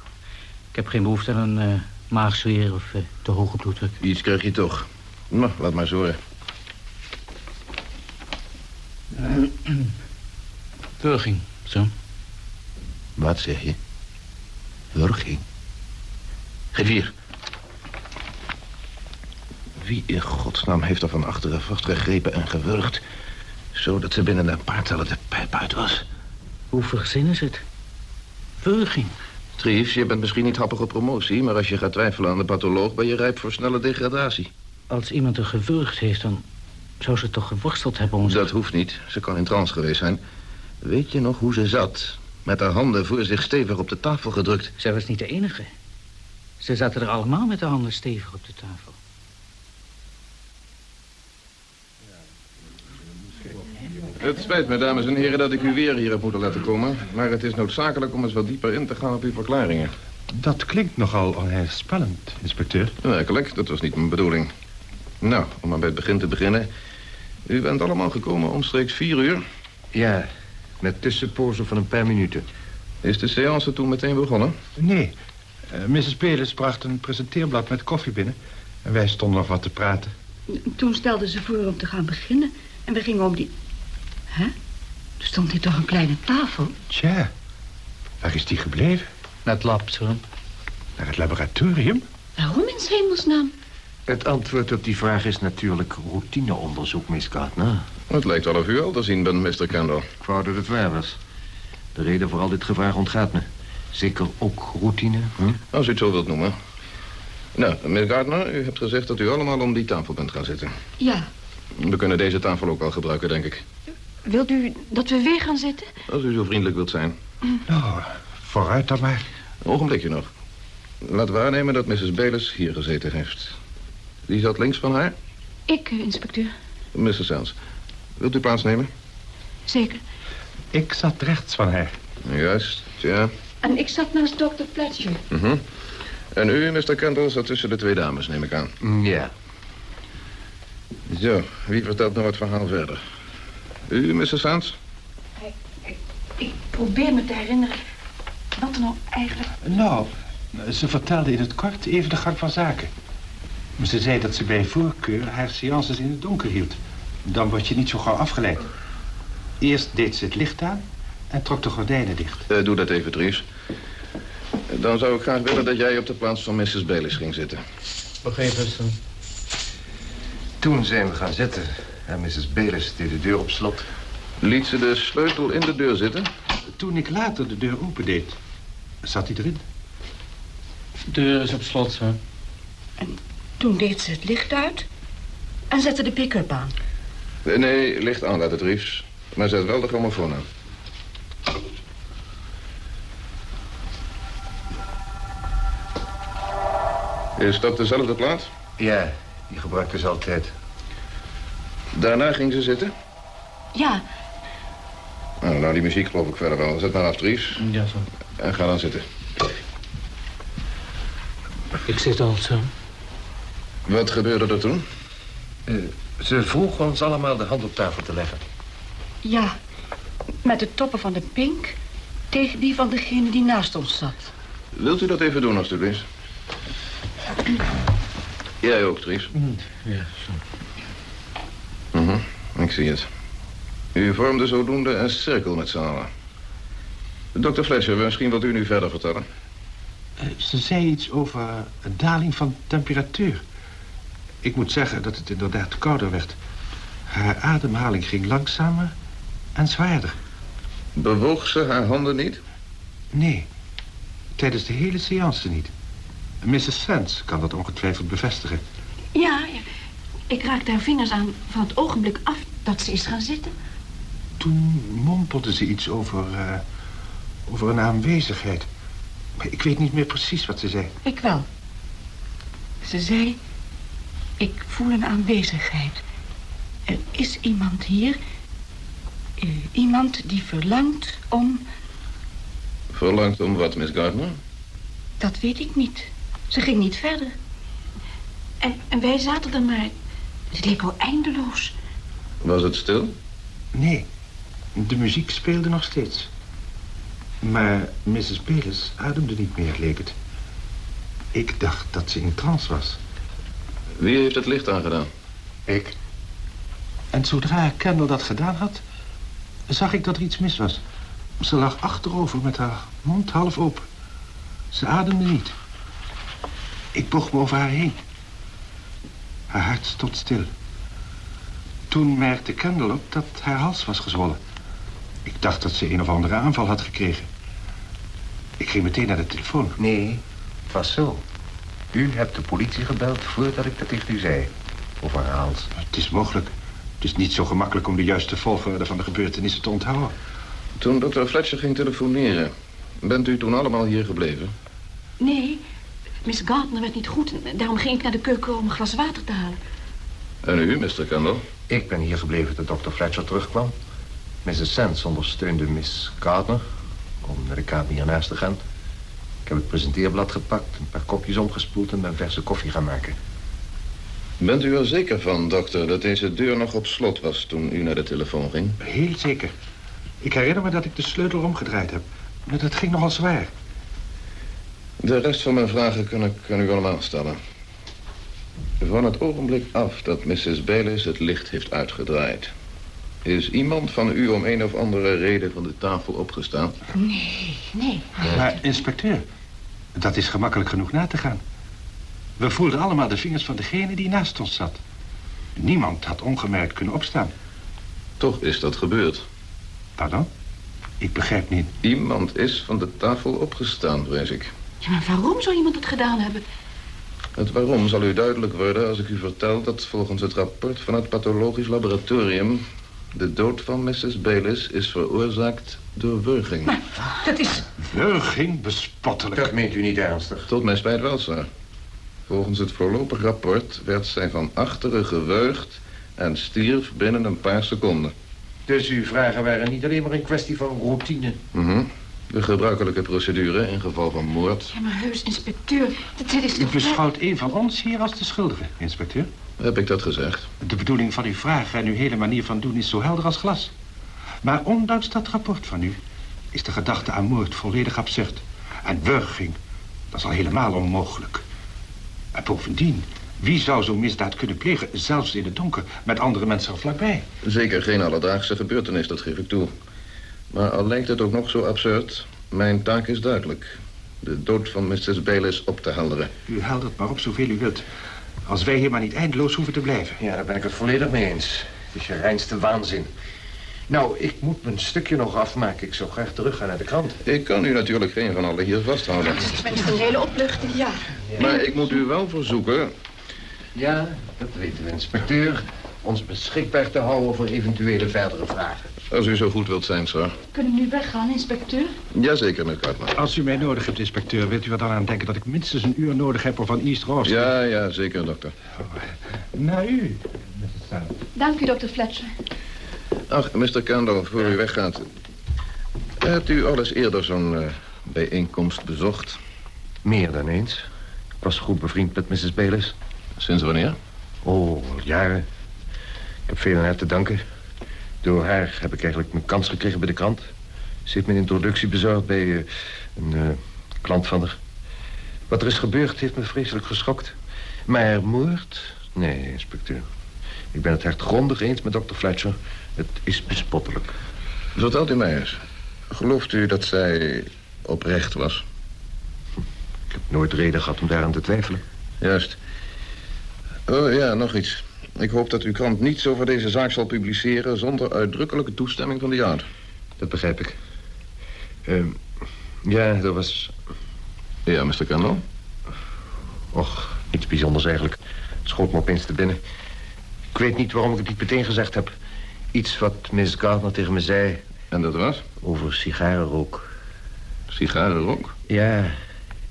Ik heb geen behoefte aan een uh, maagzweer of uh, te hoge bloeddruk. Iets krijg je toch. Nou, laat maar zo. Wurging, zo. Wat zeg je? Wurging? Geef hier. Wie in godsnaam heeft er van achteren vastgegrepen en gewurgd... zodat ze binnen een paar tellen de pijp uit was? Hoe verzinnen ze het? Wurging. Triefs, je bent misschien niet happig op promotie... maar als je gaat twijfelen aan de patholoog... ben je rijp voor snelle degradatie. Als iemand er gewurgd heeft, dan zou ze toch geworsteld hebben om... Dat hoeft niet. Ze kan in trance geweest zijn. Weet je nog hoe ze zat? Met haar handen voor zich stevig op de tafel gedrukt. Zij was niet de enige. Ze zaten er allemaal met de handen stevig op de tafel. Het spijt me, dames en heren, dat ik u weer hier heb moeten laten komen. Maar het is noodzakelijk om eens wat dieper in te gaan op uw verklaringen. Dat klinkt nogal onheilspellend, inspecteur. Werkelijk, dat was niet mijn bedoeling. Nou, om maar bij het begin te beginnen. U bent allemaal gekomen omstreeks vier uur. Ja, met tussenpozen van een paar minuten. Is de seance toen meteen begonnen? Nee. Uh, Mrs. Pelis bracht een presenteerblad met koffie binnen. En wij stonden nog wat te praten. Toen stelden ze voor om te gaan beginnen. En we gingen om die... Hè? Er stond hier toch een kleine tafel? Tja, waar is die gebleven? Naar het lab. Naar het laboratorium? Waarom in 's hemelsnaam? Het antwoord op die vraag is natuurlijk routineonderzoek, Miss Gardner. Het lijkt wel of u al te zien bent, Mr. Kendall. Ik wou dat het waar was. De reden voor al dit gevaar ontgaat me. Zeker ook routine, hm? Als u het zo wilt noemen. Nou, Miss Gardner, u hebt gezegd dat u allemaal om die tafel bent gaan zitten. Ja. We kunnen deze tafel ook wel gebruiken, denk ik. Wilt u dat we weer gaan zitten? Als u zo vriendelijk wilt zijn. Nou, vooruit dan maar. Een ogenblikje nog. Laten we aannemen dat Mrs. Bayless hier gezeten heeft. Wie zat links van haar? Ik, eh, inspecteur. Mrs. Sands. Wilt u plaatsnemen? Zeker. Ik zat rechts van haar. Juist, ja. En ik zat naast dokter Fletcher. Mm -hmm. En u, Mr. Kendall, zat tussen de twee dames, neem ik aan. Ja. Zo, wie vertelt nou het verhaal verder? U, Mrs. Sands? Ik, ik probeer me te herinneren wat er nou eigenlijk... Nou, ze vertelde in het kort even de gang van zaken. Ze zei dat ze bij voorkeur haar seances in het donker hield. Dan word je niet zo gauw afgeleid. Eerst deed ze het licht aan en trok de gordijnen dicht. Uh, doe dat even, Dries. Dan zou ik graag willen dat jij op de plaats van Mrs. Baylis ging zitten. Begrepen, sir. Toen zijn we gaan zitten en Mrs. Baylis deed de deur op slot. Liet ze de sleutel in de deur zitten? Toen ik later de deur opendeed, zat hij erin. De deur is op slot, sir. En toen deed ze het licht uit en zette de pick-up aan. Nee, licht aan laat het Riefs. Maar zet wel de grammofoon aan. Is dat dezelfde plaat? Ja, die gebruikte ze altijd. Daarna ging ze zitten? Ja. Nou, nou, die muziek geloof ik verder wel. Zet maar af, Dries. Ja, zo. En ga dan zitten. Ik zit al, zo. Wat gebeurde er toen? Uh, ze vroeg ons allemaal de hand op tafel te leggen. Ja, met de toppen van de pink tegen die van degene die naast ons zat. Wilt u dat even doen, alstublieft? Jij ook, Dries? Ja, zo. Mhm, ik zie het. U vormde zodoende een cirkel met z'n allen. Dokter Fletcher, misschien wilt u nu verder vertellen. Eh, ze zei iets over een daling van temperatuur. Ik moet zeggen dat het inderdaad kouder werd. Haar ademhaling ging langzamer en zwaarder. Bewoog ze haar handen niet? Nee, tijdens de hele seance niet. Mrs. Sands kan dat ongetwijfeld bevestigen. Ja, ja. Ik raakte haar vingers aan van het ogenblik af dat ze is gaan zitten. Toen mompelde ze iets over, eh, over een aanwezigheid. Maar ik weet niet meer precies wat ze zei. Ik wel. Ze zei... Ik voel een aanwezigheid. Er is iemand hier... eh, iemand die verlangt om... Verlangt om wat, Miss Gardner? Dat weet ik niet. Ze ging niet verder. En, en wij zaten er maar... Het leek al eindeloos. Was het stil? Nee, de muziek speelde nog steeds. Maar Mrs. Bayless ademde niet meer, leek het. Ik dacht dat ze in trance was. Wie heeft het licht aangedaan? Ik. En zodra Kendall dat gedaan had, zag ik dat er iets mis was. Ze lag achterover met haar mond half open. Ze ademde niet. Ik boog me over haar heen. Haar hart stond stil. Toen merkte Kendall op dat haar hals was gezwollen. Ik dacht dat ze een of andere aanval had gekregen. Ik ging meteen naar de telefoon. Nee, het was zo. U hebt de politie gebeld voordat ik dat tegen u zei. Over haar hals. Het is mogelijk. Het is niet zo gemakkelijk om de juiste volgorde van de gebeurtenissen te onthouden. Toen dokter Fletcher ging telefoneren, bent u toen allemaal hier gebleven? Nee, Miss Gardner werd niet goed. en Daarom ging ik naar de keuken om een glas water te halen. En u, Mr. Kendall? Ik ben hier gebleven tot dokter Fletcher terugkwam. Mrs. Sands ondersteunde Miss Gardner om naar de kamer hiernaast te gaan. Ik heb het presenteerblad gepakt, een paar kopjes omgespoeld en ben verse koffie gaan maken. Bent u er zeker van, dokter, dat deze deur nog op slot was toen u naar de telefoon ging? Heel zeker. Ik herinner me dat ik de sleutel omgedraaid heb. Maar dat ging nogal zwaar. De rest van mijn vragen kan ik aan u allemaal stellen. Van het ogenblik af dat Mrs. Bayliss het licht heeft uitgedraaid... is iemand van u om een of andere reden van de tafel opgestaan? Nee, nee. Maar inspecteur, dat is gemakkelijk genoeg na te gaan. We voelden allemaal de vingers van degene die naast ons zat. Niemand had ongemerkt kunnen opstaan. Toch is dat gebeurd. Pardon? Ik begrijp niet. Iemand is van de tafel opgestaan, vrees ik. Ja, maar waarom zou iemand het gedaan hebben? Het waarom zal u duidelijk worden als ik u vertel dat volgens het rapport van het pathologisch laboratorium... de dood van Mrs. Bayliss is veroorzaakt door wurging. Maar dat is... Wurging bespottelijk. Dat meent u niet ernstig. Tot mijn spijt wel, sir. Volgens het voorlopig rapport werd zij van achteren gewurgd... en stierf binnen een paar seconden. Dus uw vragen waren niet alleen maar een kwestie van routine. Mhm. De gebruikelijke procedure in geval van moord. Ja, maar heus, inspecteur, dat dit is U beschouwt een van ons hier als de schuldige, inspecteur. Heb ik dat gezegd? De bedoeling van uw vraag en uw hele manier van doen is zo helder als glas. Maar ondanks dat rapport van u is de gedachte aan moord volledig absurd. En wurging, dat is al helemaal onmogelijk. En bovendien, wie zou zo'n misdaad kunnen plegen, zelfs in het donker, met andere mensen er vlakbij? Zeker geen alledaagse gebeurtenis, dat geef ik toe. Maar al lijkt het ook nog zo absurd, mijn taak is duidelijk. De dood van Mrs. Bayliss op te helderen. U heldert maar op zoveel u wilt. Als wij hier maar niet eindeloos hoeven te blijven. Ja, daar ben ik het volledig mee eens. Het is je reinste waanzin. Nou, ik moet mijn stukje nog afmaken. Ik zou graag teruggaan naar de krant. Ik kan u natuurlijk geen van allen hier vasthouden. Het is met een hele opluchting, ja. Maar ik moet u wel verzoeken... Ja, dat weten we, inspecteur. Ons beschikbaar te houden voor eventuele verdere vragen. Als u zo goed wilt zijn, sir. Kunnen we nu weggaan, inspecteur? Jazeker, meneer Cartman. Als u mij nodig hebt, inspecteur, wilt u er dan aan denken dat ik minstens een uur nodig heb om van East Ross... Ja, ja, zeker, dokter. Naar u, Mrs. Sand. Dank u, dokter Fletcher. Ach, Mr. Kendall, voor u weggaat. Hebt u al eens eerder zo'n eh, bijeenkomst bezocht? Meer dan eens. Ik was goed bevriend met Mrs. Bayliss. Sinds wanneer? Oh, al jaren. Ik heb veel aan haar te danken. Door haar heb ik eigenlijk mijn kans gekregen bij de krant. Ze heeft mijn introductie bezorgd bij eh, een eh, klant van haar. Wat er is gebeurd heeft me vreselijk geschokt. Maar moord? Nee, inspecteur. Ik ben het hardgrondig eens met dokter Fletcher. Het is bespottelijk. Vertelt u mij eens. Gelooft u dat zij oprecht was? Ik heb nooit reden gehad om daaraan te twijfelen. Juist. Oh ja, nog iets. Ik hoop dat uw krant niets over deze zaak zal publiceren... zonder uitdrukkelijke toestemming van de jaard. Dat begrijp ik. Ehm, ja, dat was... Ja, Mr. Kendall? Och, niets bijzonders eigenlijk. Het schoot me opeens te binnen. Ik weet niet waarom ik het niet meteen gezegd heb. Iets wat Miss Gardner tegen me zei. En dat was? Over sigarenrook. Sigarenrook? Ja,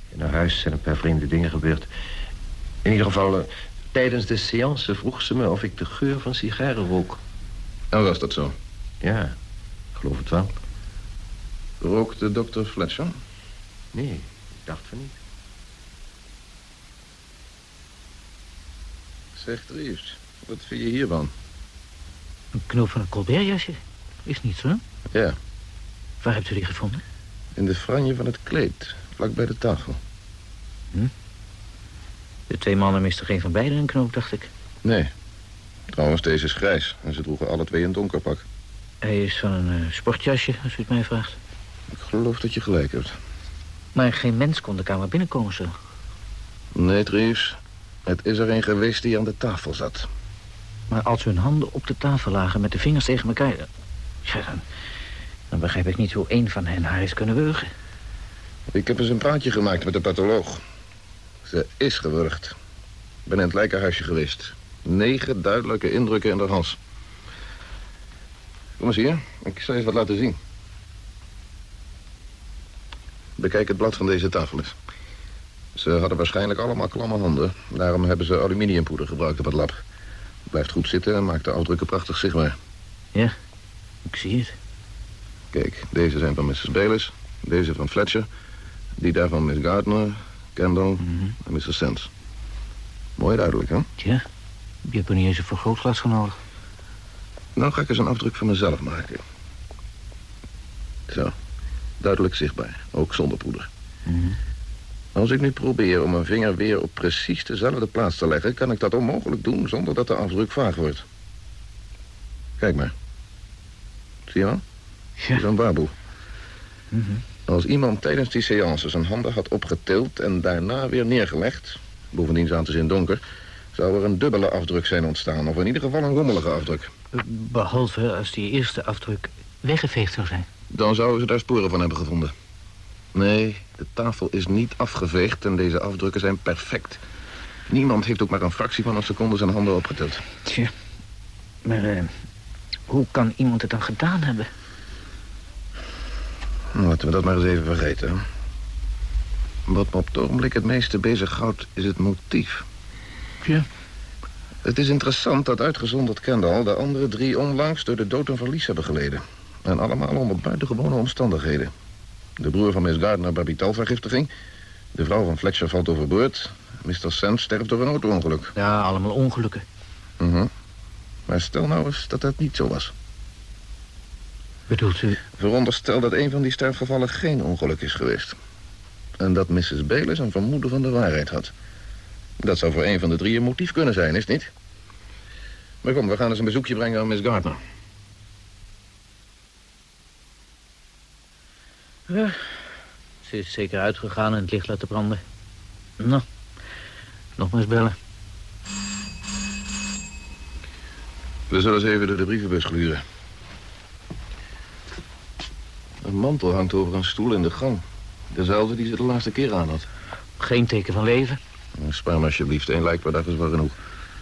in haar huis zijn een paar vreemde dingen gebeurd. In ieder geval, eh, tijdens de séance vroeg ze me of ik de geur van sigaren rook. En was dat zo? Ja, ik geloof het wel. Rookte dokter Fletcher? Nee, ik dacht van niet. Zeg, Reeves, wat vind je hiervan? Een knoop van een Colbertjasje? Is niet zo? Ja, Waar hebt u die gevonden? in de franje van het kleed, vlak bij de tafel. De twee mannen misten geen van beiden een knoop, dacht ik. Nee. Trouwens, deze is grijs en ze droegen alle twee een donkerpak. Hij is van een eh, sportjasje, als u het mij vraagt. Ik geloof dat je gelijk hebt. Maar geen mens kon de kamer binnenkomen zo. Nee, Reeves. Het is er een geweest die aan de tafel zat. Maar als hun handen op de tafel lagen met de vingers tegen elkaar... Ja, dan, dan begrijp ik niet hoe één van hen haar is kunnen wurgen. Ik heb eens een praatje gemaakt met de patholoog. Ze is gewurgd. Ik ben in het lijkenhuisje geweest. Negen duidelijke indrukken in de hals. Kom eens hier. Ik zal je eens wat laten zien. Bekijk het blad van deze tafel eens. Ze hadden waarschijnlijk allemaal klamme handen. Daarom hebben ze aluminiumpoeder gebruikt op het lab. Blijft goed zitten en maakt de afdrukken prachtig zichtbaar. Ja, ik zie het. Kijk, deze zijn van Mrs. Bayless. Deze van Fletcher. Die daar van Miss Gardner, Kendall en Mr. Sands. Mooi duidelijk, hè? Tja, je hebt er niet eens een vergrootglas genomen. Nou ga ik eens een afdruk van mezelf maken. Zo, duidelijk zichtbaar, ook zonder poeder. Als ik nu probeer om mijn vinger weer op precies dezelfde plaats te leggen... kan ik dat onmogelijk doen zonder dat de afdruk vaag wordt. Kijk maar. Zie je wel? Ja. Zo'n baboe. Als iemand tijdens die seance zijn handen had opgetild en daarna weer neergelegd... bovendien zaten ze in donker... zou er een dubbele afdruk zijn ontstaan. Of in ieder geval een rommelige afdruk. Behalve als die eerste afdruk weggeveegd zou zijn. Dan zouden ze daar sporen van hebben gevonden. Nee, de tafel is niet afgeveegd en deze afdrukken zijn perfect. Niemand heeft ook maar een fractie van een seconde zijn handen opgetild. Tja, maar eh, hoe kan iemand het dan gedaan hebben? Nou, Laten we dat maar eens even vergeten. Wat me op het ogenblik het meeste bezighoudt is het motief. Ja. Het is interessant dat uitgezonderd Kendall de andere drie onlangs door de dood en verlies hebben geleden. En allemaal onder buitengewone omstandigheden. De broer van Miss Gardner barbitalvergiftiging. De vrouw van Fletcher valt overboord. Mr. Sands sterft door een auto-ongeluk. Ja, allemaal ongelukken. Mhm. Maar stel nou eens dat dat niet zo was. Bedoelt u? Veronderstel dat een van die sterfgevallen geen ongeluk is geweest. En dat Mrs. Bayless een vermoeden van de waarheid had. Dat zou voor een van de drie een motief kunnen zijn, is het niet? Maar kom, we gaan eens een bezoekje brengen aan Miss Gardner. Ja, ze is zeker uitgegaan en het licht laten branden. Nou, nog maar eens bellen. We zullen eens even door de brievenbus gluren. Een mantel hangt over een stoel in de gang. Dezelfde die ze de laatste keer aan had. Geen teken van leven. Spaar me alsjeblieft, één lijkbaar is wel genoeg.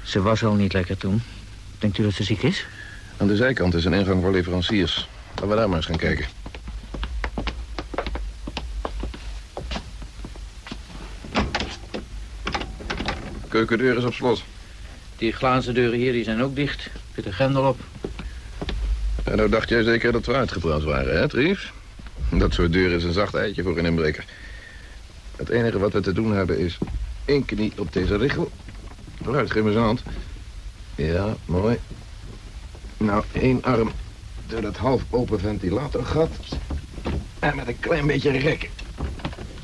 Ze was al niet lekker toen. Denkt u dat ze ziek is? Aan de zijkant is een ingang voor leveranciers. Laten we daar maar eens gaan kijken. Keukendeur is op slot. Die glazen deuren hier die zijn ook dicht. Er zit een grendel op. En nou dacht jij zeker dat we uitgepraat waren, hè, Trief? Dat soort deuren is een zacht eitje voor een inbreker. Het enige wat we te doen hebben is één knie op deze richel. Vooruit, geef me zijn hand. Ja, mooi. Nou, één arm door dat half open ventilatorgat. En met een klein beetje rekken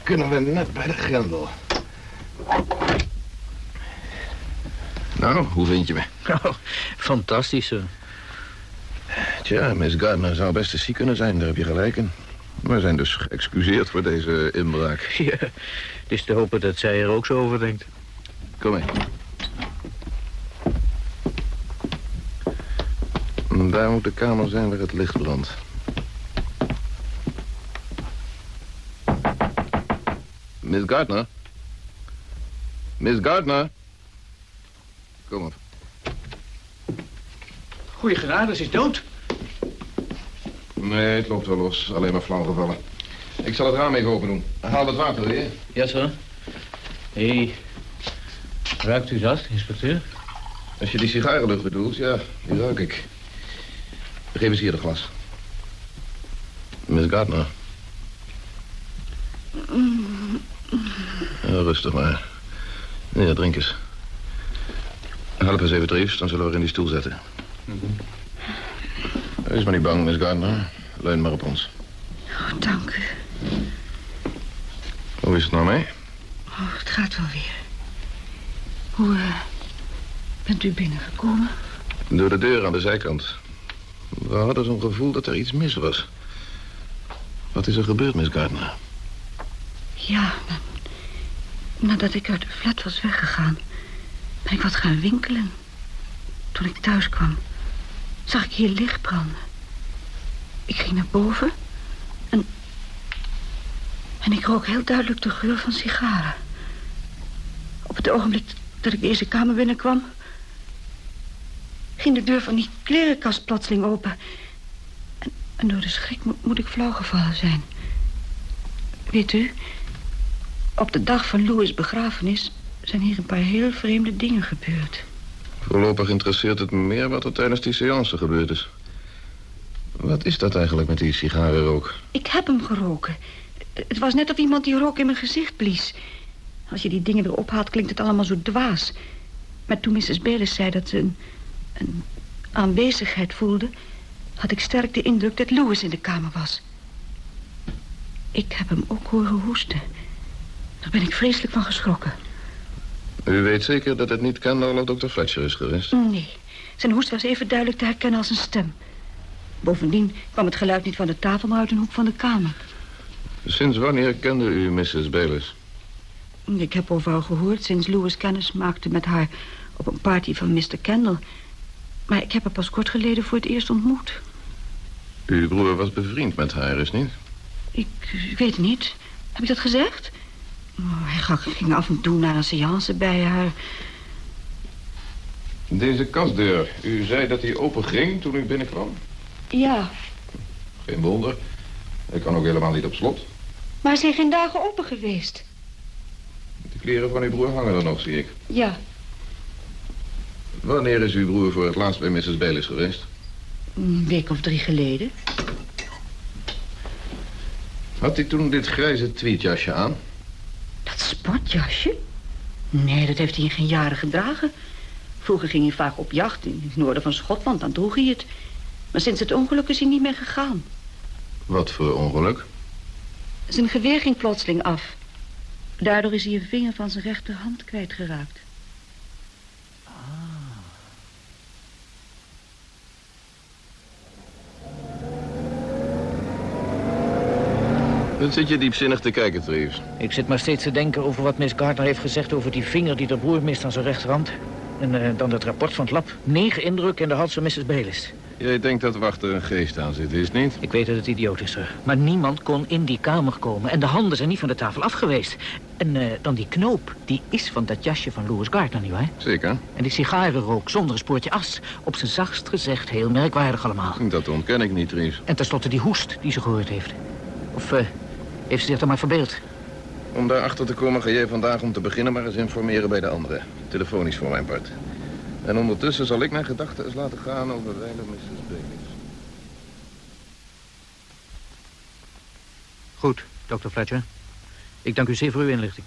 kunnen we net bij de grendel. Nou, hoe vind je me? Oh, fantastisch zo. Tja, Miss Gardner zou best eens ziek kunnen zijn, daar heb je gelijk in. We zijn dus geëxcuseerd voor deze inbraak. (laughs) Ja, het is te hopen dat zij er ook zo over denkt. Kom mee. Daar moet de kamer zijn waar het licht brandt. Miss Gardner? Miss Gardner? Kom op. Goeie genade, ze is dood. Nee, het loopt wel los. Alleen maar flauw gevallen. Ik zal het raam even open doen. Haal het water weer. Ja, zo. Hé, hey. ruikt u dat, inspecteur? Als je die sigarenlucht bedoelt, ja, die ruik ik. Geef eens hier de glas. Miss Gardner. Ja, rustig maar. Ja, drink eens. Help eens even, Treves, dan zullen we er in die stoel zetten. Wees maar niet bang, Miss Gardner. Leun maar op ons. Oh, dank u. Hoe is het nou mee? Oh, het gaat wel weer. Hoe eh, bent u binnengekomen? Door de deur aan de zijkant. We hadden zo'n gevoel dat er iets mis was. Wat is er gebeurd, Miss Gardner? Ja, na- nadat ik uit de flat was weggegaan... ben ik wat gaan winkelen. Toen ik thuis kwam, zag ik hier licht branden. Ik ging naar boven en... en ik rook heel duidelijk de geur van sigaren. Op het ogenblik dat ik deze kamer binnenkwam... ging de deur van die klerenkast plotseling open. En, en door de schrik moet, ik flauw gevallen zijn. Weet u, op de dag van Louis' begrafenis... zijn hier een paar heel vreemde dingen gebeurd. Voorlopig interesseert het me meer wat er tijdens die seance gebeurd is. Wat is dat eigenlijk met die sigarenrook? Ik heb hem geroken. Het was net of iemand die rook in mijn gezicht blies. Als je die dingen erop haalt, klinkt het allemaal zo dwaas. Maar toen Mrs. Bayless zei dat ze een, een aanwezigheid voelde... had ik sterk de indruk dat Louis in de kamer was. Ik heb hem ook horen hoesten. Daar ben ik vreselijk van geschrokken. U weet zeker dat het niet Kendall of Dr. Fletcher is geweest? Nee, zijn hoest was even duidelijk te herkennen als een stem. Bovendien kwam het geluid niet van de tafel, maar uit een hoek van de kamer. Sinds wanneer kende u Mrs. Bayless? Ik heb over haar gehoord sinds Louis kennis maakte met haar op een party van Mr. Kendall. Maar ik heb haar pas kort geleden voor het eerst ontmoet. Uw broer was bevriend met haar, is niet? Ik, ik weet het niet. Heb ik dat gezegd? Oh, hij ga- ging af en toe naar een seance bij haar. Deze kastdeur. U zei dat die open ging toen u binnenkwam? Ja, Geen wonder. Hij kan ook helemaal niet op slot. maar ze zijn geen dagen open geweest. De kleren van uw broer hangen er nog, zie ik. Ja, Wanneer is uw broer voor het laatst bij Mrs. Bayless geweest? een week of drie geleden. Had hij toen dit grijze tweetjasje aan? Dat sportjasje? Nee, dat heeft hij in geen jaren gedragen. Vroeger ging hij vaak op jacht in het noorden van Schotland, dan droeg hij het. Maar sinds het ongeluk is hij niet meer gegaan. Wat voor ongeluk? Zijn geweer ging plotseling af. Daardoor is hij een vinger van zijn rechterhand kwijtgeraakt. Wat zit je diepzinnig te kijken, Treves? Ik zit maar steeds te denken over wat Miss Gardner heeft gezegd... over die vinger die de broer mist aan zijn rechterhand. En eh, dan het rapport van het lab. Negen indrukken in de hals van Mrs. Bayless. Jij denkt dat wachter een geest aan zit, is het niet? Ik weet dat het idioot is, sir. Maar niemand kon in die kamer komen. En de handen zijn niet van de tafel af geweest. En eh, dan die knoop, die is van dat jasje van Louis Gardner, nietwaar? Zeker. En die sigarenrook zonder een spoortje as. Op zijn zachtst gezegd heel merkwaardig allemaal. Dat ontken ik niet, Treves. En tenslotte die hoest die ze gehoord heeft. Of eh, heeft ze zich dan maar verbeeld? Om daarachter te komen ga jij vandaag om te beginnen maar eens informeren bij de anderen. Telefonisch voor mijn part. En ondertussen zal ik mijn gedachten eens laten gaan over wijlen Mrs. Bayless. Goed, dokter Fletcher. Ik dank u zeer voor uw inlichting.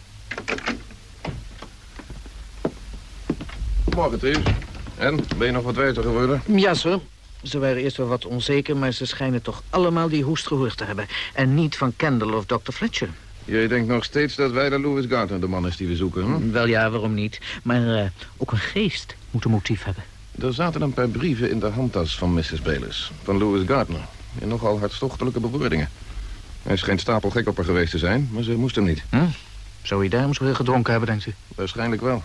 Morgen, Treves. En, ben je nog wat wijzer geworden? Ja, sir. Ze waren eerst wel wat onzeker, maar ze schijnen toch allemaal die hoest gehoord te hebben. En niet van Kendall of dokter Fletcher. Jij denkt nog steeds dat wij de Louis Gardner de man is die we zoeken, hè? Wel ja, waarom niet? Maar eh, ook een geest moet een motief hebben. Er zaten een paar brieven in de handtas van Mrs. Bayless. Van Louis Gardner. In nogal hartstochtelijke bewoordingen. Hij schijnt stapelgek op haar geweest te zijn, maar ze moest hem niet. Hm? Zou hij daarom zoveel gedronken hebben, denkt u? Waarschijnlijk wel.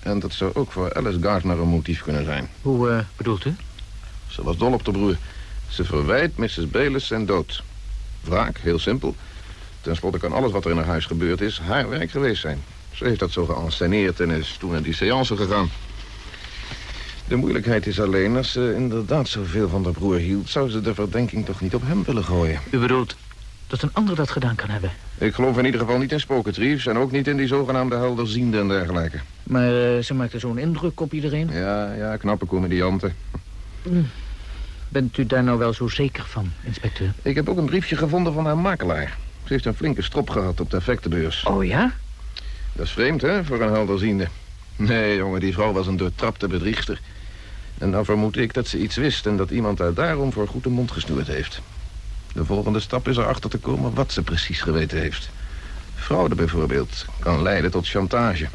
En dat zou ook voor Alice Gardner een motief kunnen zijn. Hoe uh, bedoelt u? Ze was dol op de broer. Ze verwijt Mrs. Bayless zijn dood. Wraak, heel simpel. Ten slotte kan alles wat er in haar huis gebeurd is haar werk geweest zijn. Ze heeft dat zo geanceneerd en is toen naar die seance gegaan. De moeilijkheid is alleen, als ze inderdaad zoveel van de broer hield... zou ze de verdenking toch niet op hem willen gooien. U bedoelt dat een ander dat gedaan kan hebben? Ik geloof in ieder geval niet in spookretriefs... en ook niet in die zogenaamde helderziende en dergelijke. Maar uh, ze maakte zo'n indruk op iedereen? Ja, ja, knappe comedianten. Mm. Bent u daar nou wel zo zeker van, inspecteur? Ik heb ook een briefje gevonden van haar makelaar. Ze heeft een flinke strop gehad op de effectenbeurs. Oh ja? Dat is vreemd, hè, voor een helderziende. Nee, jongen, die vrouw was een doortrapte bedriegster. En dan vermoed ik dat ze iets wist... en dat iemand haar daarom voor goed de mond gesnoerd heeft. De volgende stap is erachter te komen wat ze precies geweten heeft. Fraude bijvoorbeeld kan leiden tot chantage.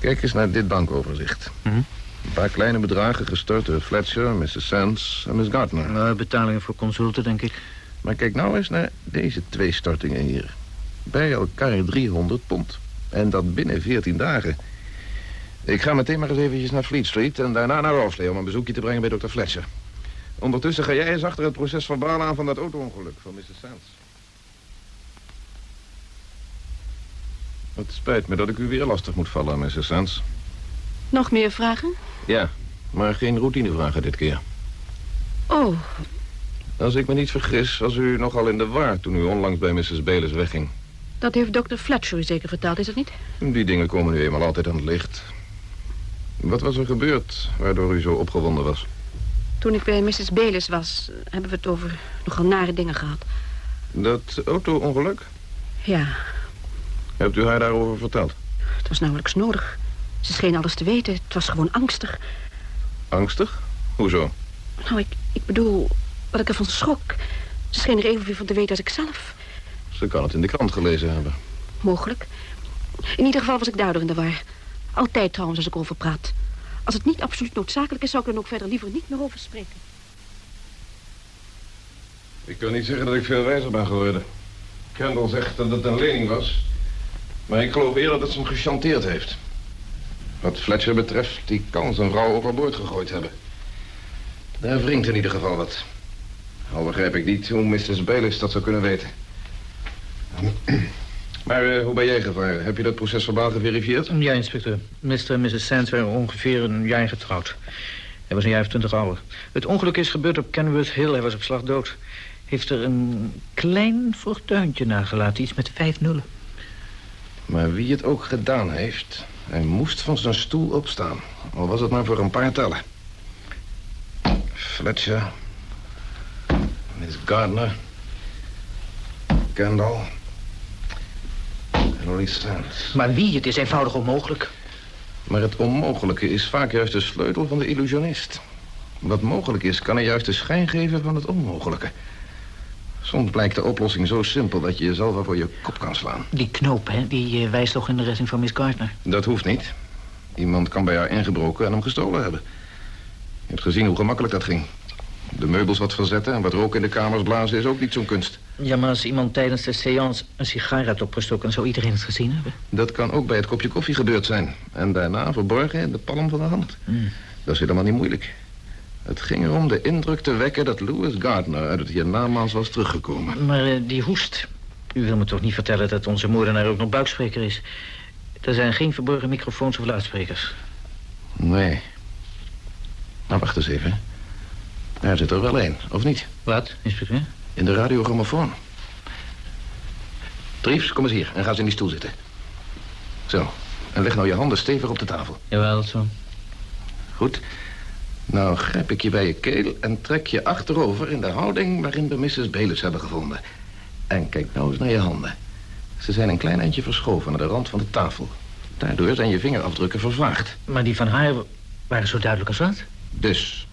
Kijk eens naar dit bankoverzicht. Mhm. Een paar kleine bedragen gestort door Fletcher, Mrs. Sands en Miss Gardner. Nou, betalingen voor consulten, denk ik. Maar kijk nou eens naar deze twee stortingen hier. Bij elkaar 300 pond. En dat binnen 14 dagen. Ik ga meteen maar eens eventjes naar Fleet Street... en daarna naar Rosley om een bezoekje te brengen bij dokter Fletcher. Ondertussen ga jij eens achter het proces verbaal aan van dat auto-ongeluk van Mrs. Sands. Het spijt me dat ik u weer lastig moet vallen, Mrs. Sands. Nog meer vragen? Ja, maar geen routinevragen dit keer. Oh. Als ik me niet vergis, was u nogal in de war toen u onlangs bij Mrs. Bayless wegging. Dat heeft dokter Fletcher u zeker verteld, is het niet? Die dingen komen nu eenmaal altijd aan het licht. Wat was er gebeurd waardoor u zo opgewonden was? Toen ik bij Mrs. Bayless was, hebben we het over nogal nare dingen gehad. Dat auto-ongeluk? Ja. Hebt u haar daarover verteld? Het was nauwelijks nodig. Ze scheen alles te weten. Het was gewoon angstig. Angstig? Hoezo? Nou, ik, ik bedoel, wat ik ervan schrok. Ze scheen er evenveel van te weten als ik zelf. Ze kan het in de krant gelezen hebben. Mogelijk. In ieder geval was ik daardoor in de war. Altijd trouwens als ik over praat. Als het niet absoluut noodzakelijk is, zou ik er ook verder liever niet meer over spreken. Ik kan niet zeggen dat ik veel wijzer ben geworden. Kendall zegt dat het een lening was. Maar ik geloof eerder dat ze hem gechanteerd heeft. Wat Fletcher betreft, die kan zijn vrouw overboord gegooid hebben. Daar wringt in ieder geval wat. Al begrijp ik niet hoe Mrs. Bayless dat zou kunnen weten. (clears throat) Maar uh, hoe ben jij gevaren? Heb je dat proces verbaal geverifieerd? Ja, inspecteur. Mr. en Mrs. Sands waren ongeveer een jaar getrouwd. Hij was een jaar of twintig ouder. Het ongeluk is gebeurd op Kenworth Hill. Hij was op slag dood. Heeft er een klein fortuintje nagelaten. Iets met vijf nullen. Maar wie het ook gedaan heeft... hij moest van zijn stoel opstaan. Al was het maar voor een paar tellen. Fletcher. Miss Gardner. Kendall. En Sands. Maar wie? Het is eenvoudig onmogelijk. Maar het onmogelijke is vaak juist de sleutel van de illusionist. Wat mogelijk is, kan er juist de schijn geven van het onmogelijke. Soms blijkt de oplossing zo simpel dat je jezelf al voor je kop kan slaan. Die knoop, hè, die uh, wijst toch in de richting van Miss Gardner? Dat hoeft niet. Iemand kan bij haar ingebroken en hem gestolen hebben. Je hebt gezien hoe gemakkelijk dat ging. De meubels wat verzetten en wat rook in de kamers blazen is ook niet zo'n kunst. Ja, maar als iemand tijdens de seance een sigaar had opgestoken... zou iedereen het gezien hebben? Dat kan ook bij het kopje koffie gebeurd zijn. En daarna verborgen in de palm van de hand. Mm. Dat is helemaal niet moeilijk. Het ging erom de indruk te wekken dat Louis Gardner uit het hiernamaals was teruggekomen. Maar uh, die hoest... U wil me toch niet vertellen dat onze moordenaar ook nog buikspreker is? Er zijn geen verborgen microfoons of luidsprekers. Nee. Nou, wacht eens even. Daar zit er wel één, of niet? Wat, inspecteur? In de radiogrammofoon. Triefs, kom eens hier en ga eens in die stoel zitten. Zo. En leg nou je handen stevig op de tafel. Jawel, zo. Goed. Nou grijp ik je bij je keel en trek je achterover in de houding waarin we Mrs. Bayless hebben gevonden. En kijk nou eens naar je handen. Ze zijn een klein eindje verschoven naar de rand van de tafel. Daardoor zijn je vingerafdrukken vervaagd. Maar die van haar waren zo duidelijk als wat? Dus,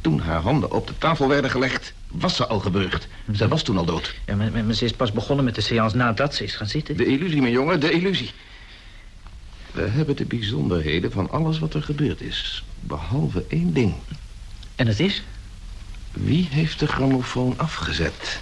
toen haar handen op de tafel werden gelegd, was ze al gebeurd. Ze was toen al dood. Ja, maar, maar ze is pas begonnen met de seance nadat ze is gaan zitten. De illusie, mijn jongen, de illusie. We hebben de bijzonderheden van alles wat er gebeurd is. Behalve één ding. En het is? Wie heeft de grammofoon afgezet?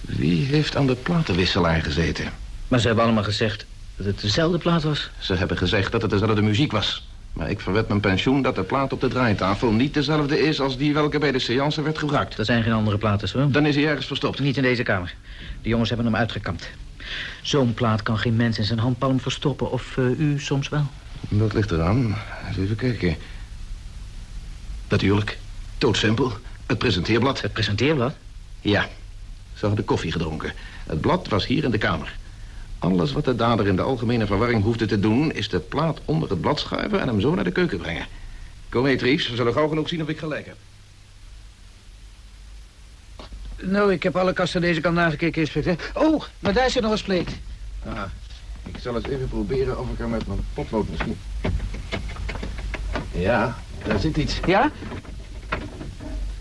Wie heeft aan de platenwisselaar gezeten? Maar ze hebben allemaal gezegd dat het dezelfde plaat was. Ze hebben gezegd dat het dezelfde muziek was. Maar ik verwed mijn pensioen dat de plaat op de draaitafel niet dezelfde is... als die welke bij de seance werd gebruikt. Er zijn geen andere platen, zo. Dan is hij ergens verstopt. Niet in deze kamer. De jongens hebben hem uitgekampt. Zo'n plaat kan geen mens in zijn handpalm verstoppen. Of uh, u soms wel? Dat ligt eraan. Eens even kijken. Natuurlijk. Doodsimpel. Het presenteerblad. Het presenteerblad? Ja. Ze hadden koffie gedronken. Het blad was hier in de kamer. Alles wat de dader in de algemene verwarring hoefde te doen... is de plaat onder het blad schuiven en hem zo naar de keuken brengen. Kom mee, Tries. We zullen gauw genoeg zien of ik gelijk heb. Nou, ik heb alle kasten deze kant nagekeken, inspecteur. Oh, maar daar zit nog een spleet. Ah, ik zal eens even proberen of ik er met mijn potlood misschien... Ja, daar zit iets. Ja?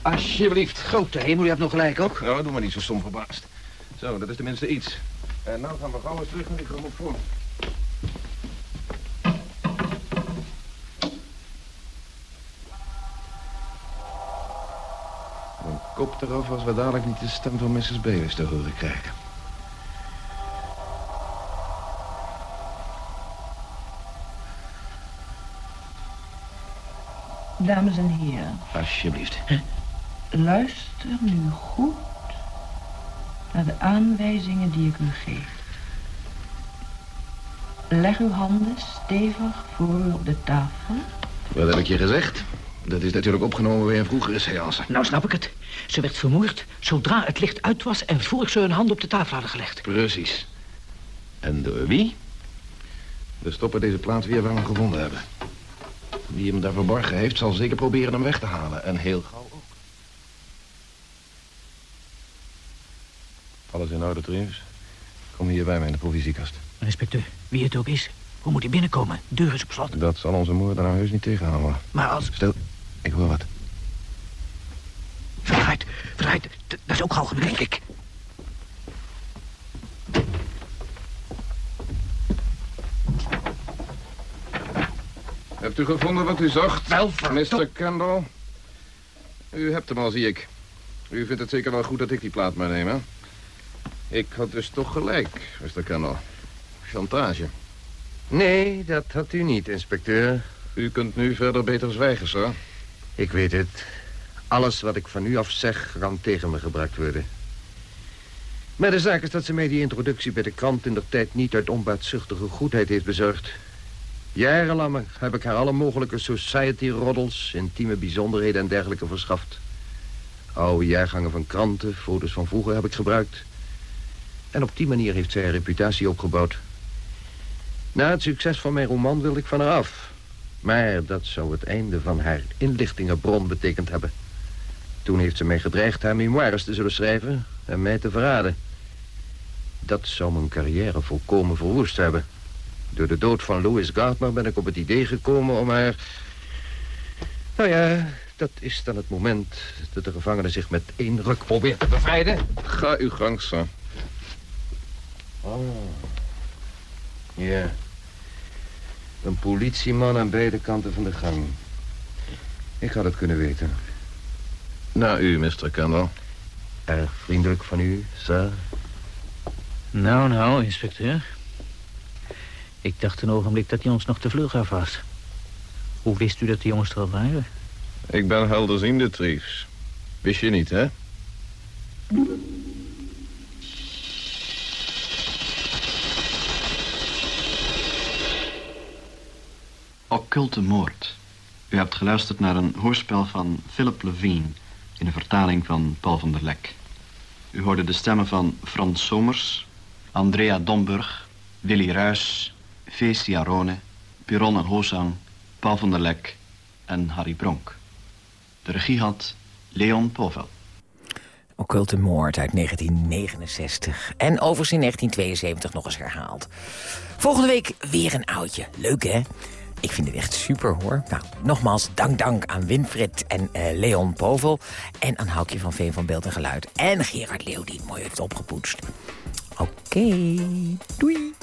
Alsjeblieft, grote hemel, je hebt nog gelijk ook. Nou, doe maar niet zo stom verbaasd. Zo, dat is tenminste iets. En nou gaan we gauw eens terug naar die grammofoon. Een kop eraf als we dadelijk niet de stem van Mrs. Bayless te horen krijgen. Dames en heren. Alsjeblieft. Luister nu goed naar de aanwijzingen die ik u geef. Leg uw handen stevig voor u op de tafel. Wat heb ik je gezegd? Dat is natuurlijk opgenomen bij een vroegere seance. Nou snap ik het. Ze werd vermoord zodra het licht uit was... en voor ze hun hand op de tafel hadden gelegd. Precies. En door wie? We stoppen deze plaat weer waar we hem gevonden hebben. Wie hem daar verborgen heeft, zal zeker proberen hem weg te halen. En heel gauw ook. Alles in orde, Trius? Kom hier bij mij in de provisiekast. Inspecteur, wie het ook is, hoe moet hij binnenkomen? De deur is op slot. Dat zal onze moeder nou heus niet tegenhouden. Maar als... Stil, ik hoor wat. Verdraaid, verdraaid. Dat is ook galgen, denk ik. Hebt u gevonden wat u zocht? Wel, Mr. Kendall? U hebt hem al, zie ik. U vindt het zeker wel goed dat ik die plaat meeneem, hè? Ik had dus toch gelijk, Mr. Kendall. Chantage. Nee, dat had u niet, inspecteur. U kunt nu verder beter zwijgen, sir. Ik weet het. Alles wat ik van u af zeg, kan tegen me gebruikt worden. Maar de zaak is dat ze mij die introductie bij de krant in de tijd niet uit onbaatzuchtige goedheid heeft bezorgd. Jarenlang heb ik haar alle mogelijke society-roddels, intieme bijzonderheden en dergelijke verschaft. Oude jaargangen van kranten, foto's van vroeger heb ik gebruikt. En op die manier heeft zij een reputatie opgebouwd. Na het succes van mijn roman wilde ik van haar af. Maar dat zou het einde van haar inlichtingenbron betekend hebben. Toen heeft ze mij gedreigd haar memoires te zullen schrijven en mij te verraden. Dat zou mijn carrière volkomen verwoest hebben. Door de dood van Louis Gardner ben ik op het idee gekomen om haar... Nou ja, dat is dan het moment dat de gevangene zich met één ruk probeert te bevrijden. Ga uw gang, sir. Oh. Ja. Een politieman aan beide kanten van de gang. Ik had het kunnen weten. Na u, Mr. Kendall. Erg vriendelijk van u, sir. Nou, nou, inspecteur. Ik dacht een ogenblik dat hij ons nog te vlug af was. Hoe wist u dat de jongens er al waren? Ik ben helderziende, Treves. Wist je niet, hè? Occulte moord. U hebt geluisterd naar een hoorspel van Philip Levine... in een vertaling van Paul van der Lek. U hoorde de stemmen van Frans Somers, Andrea Domburg, Willy Ruys... Feest Jarone, Piron en Hozang, Paul van der Lek en Harry Bronk. De regie had Leon Povel. Occulte moord uit 1969. En overigens in 1972 nog eens herhaald. Volgende week weer een oudje. Leuk, hè? Ik vind het echt super, hoor. Nou, nogmaals, dank dank aan Winfried en uh, Leon Povel. En aan Houkje van Veen van Beeld en Geluid. En Gerard Leeuw, die mooi heeft opgepoetst. Oké, doei.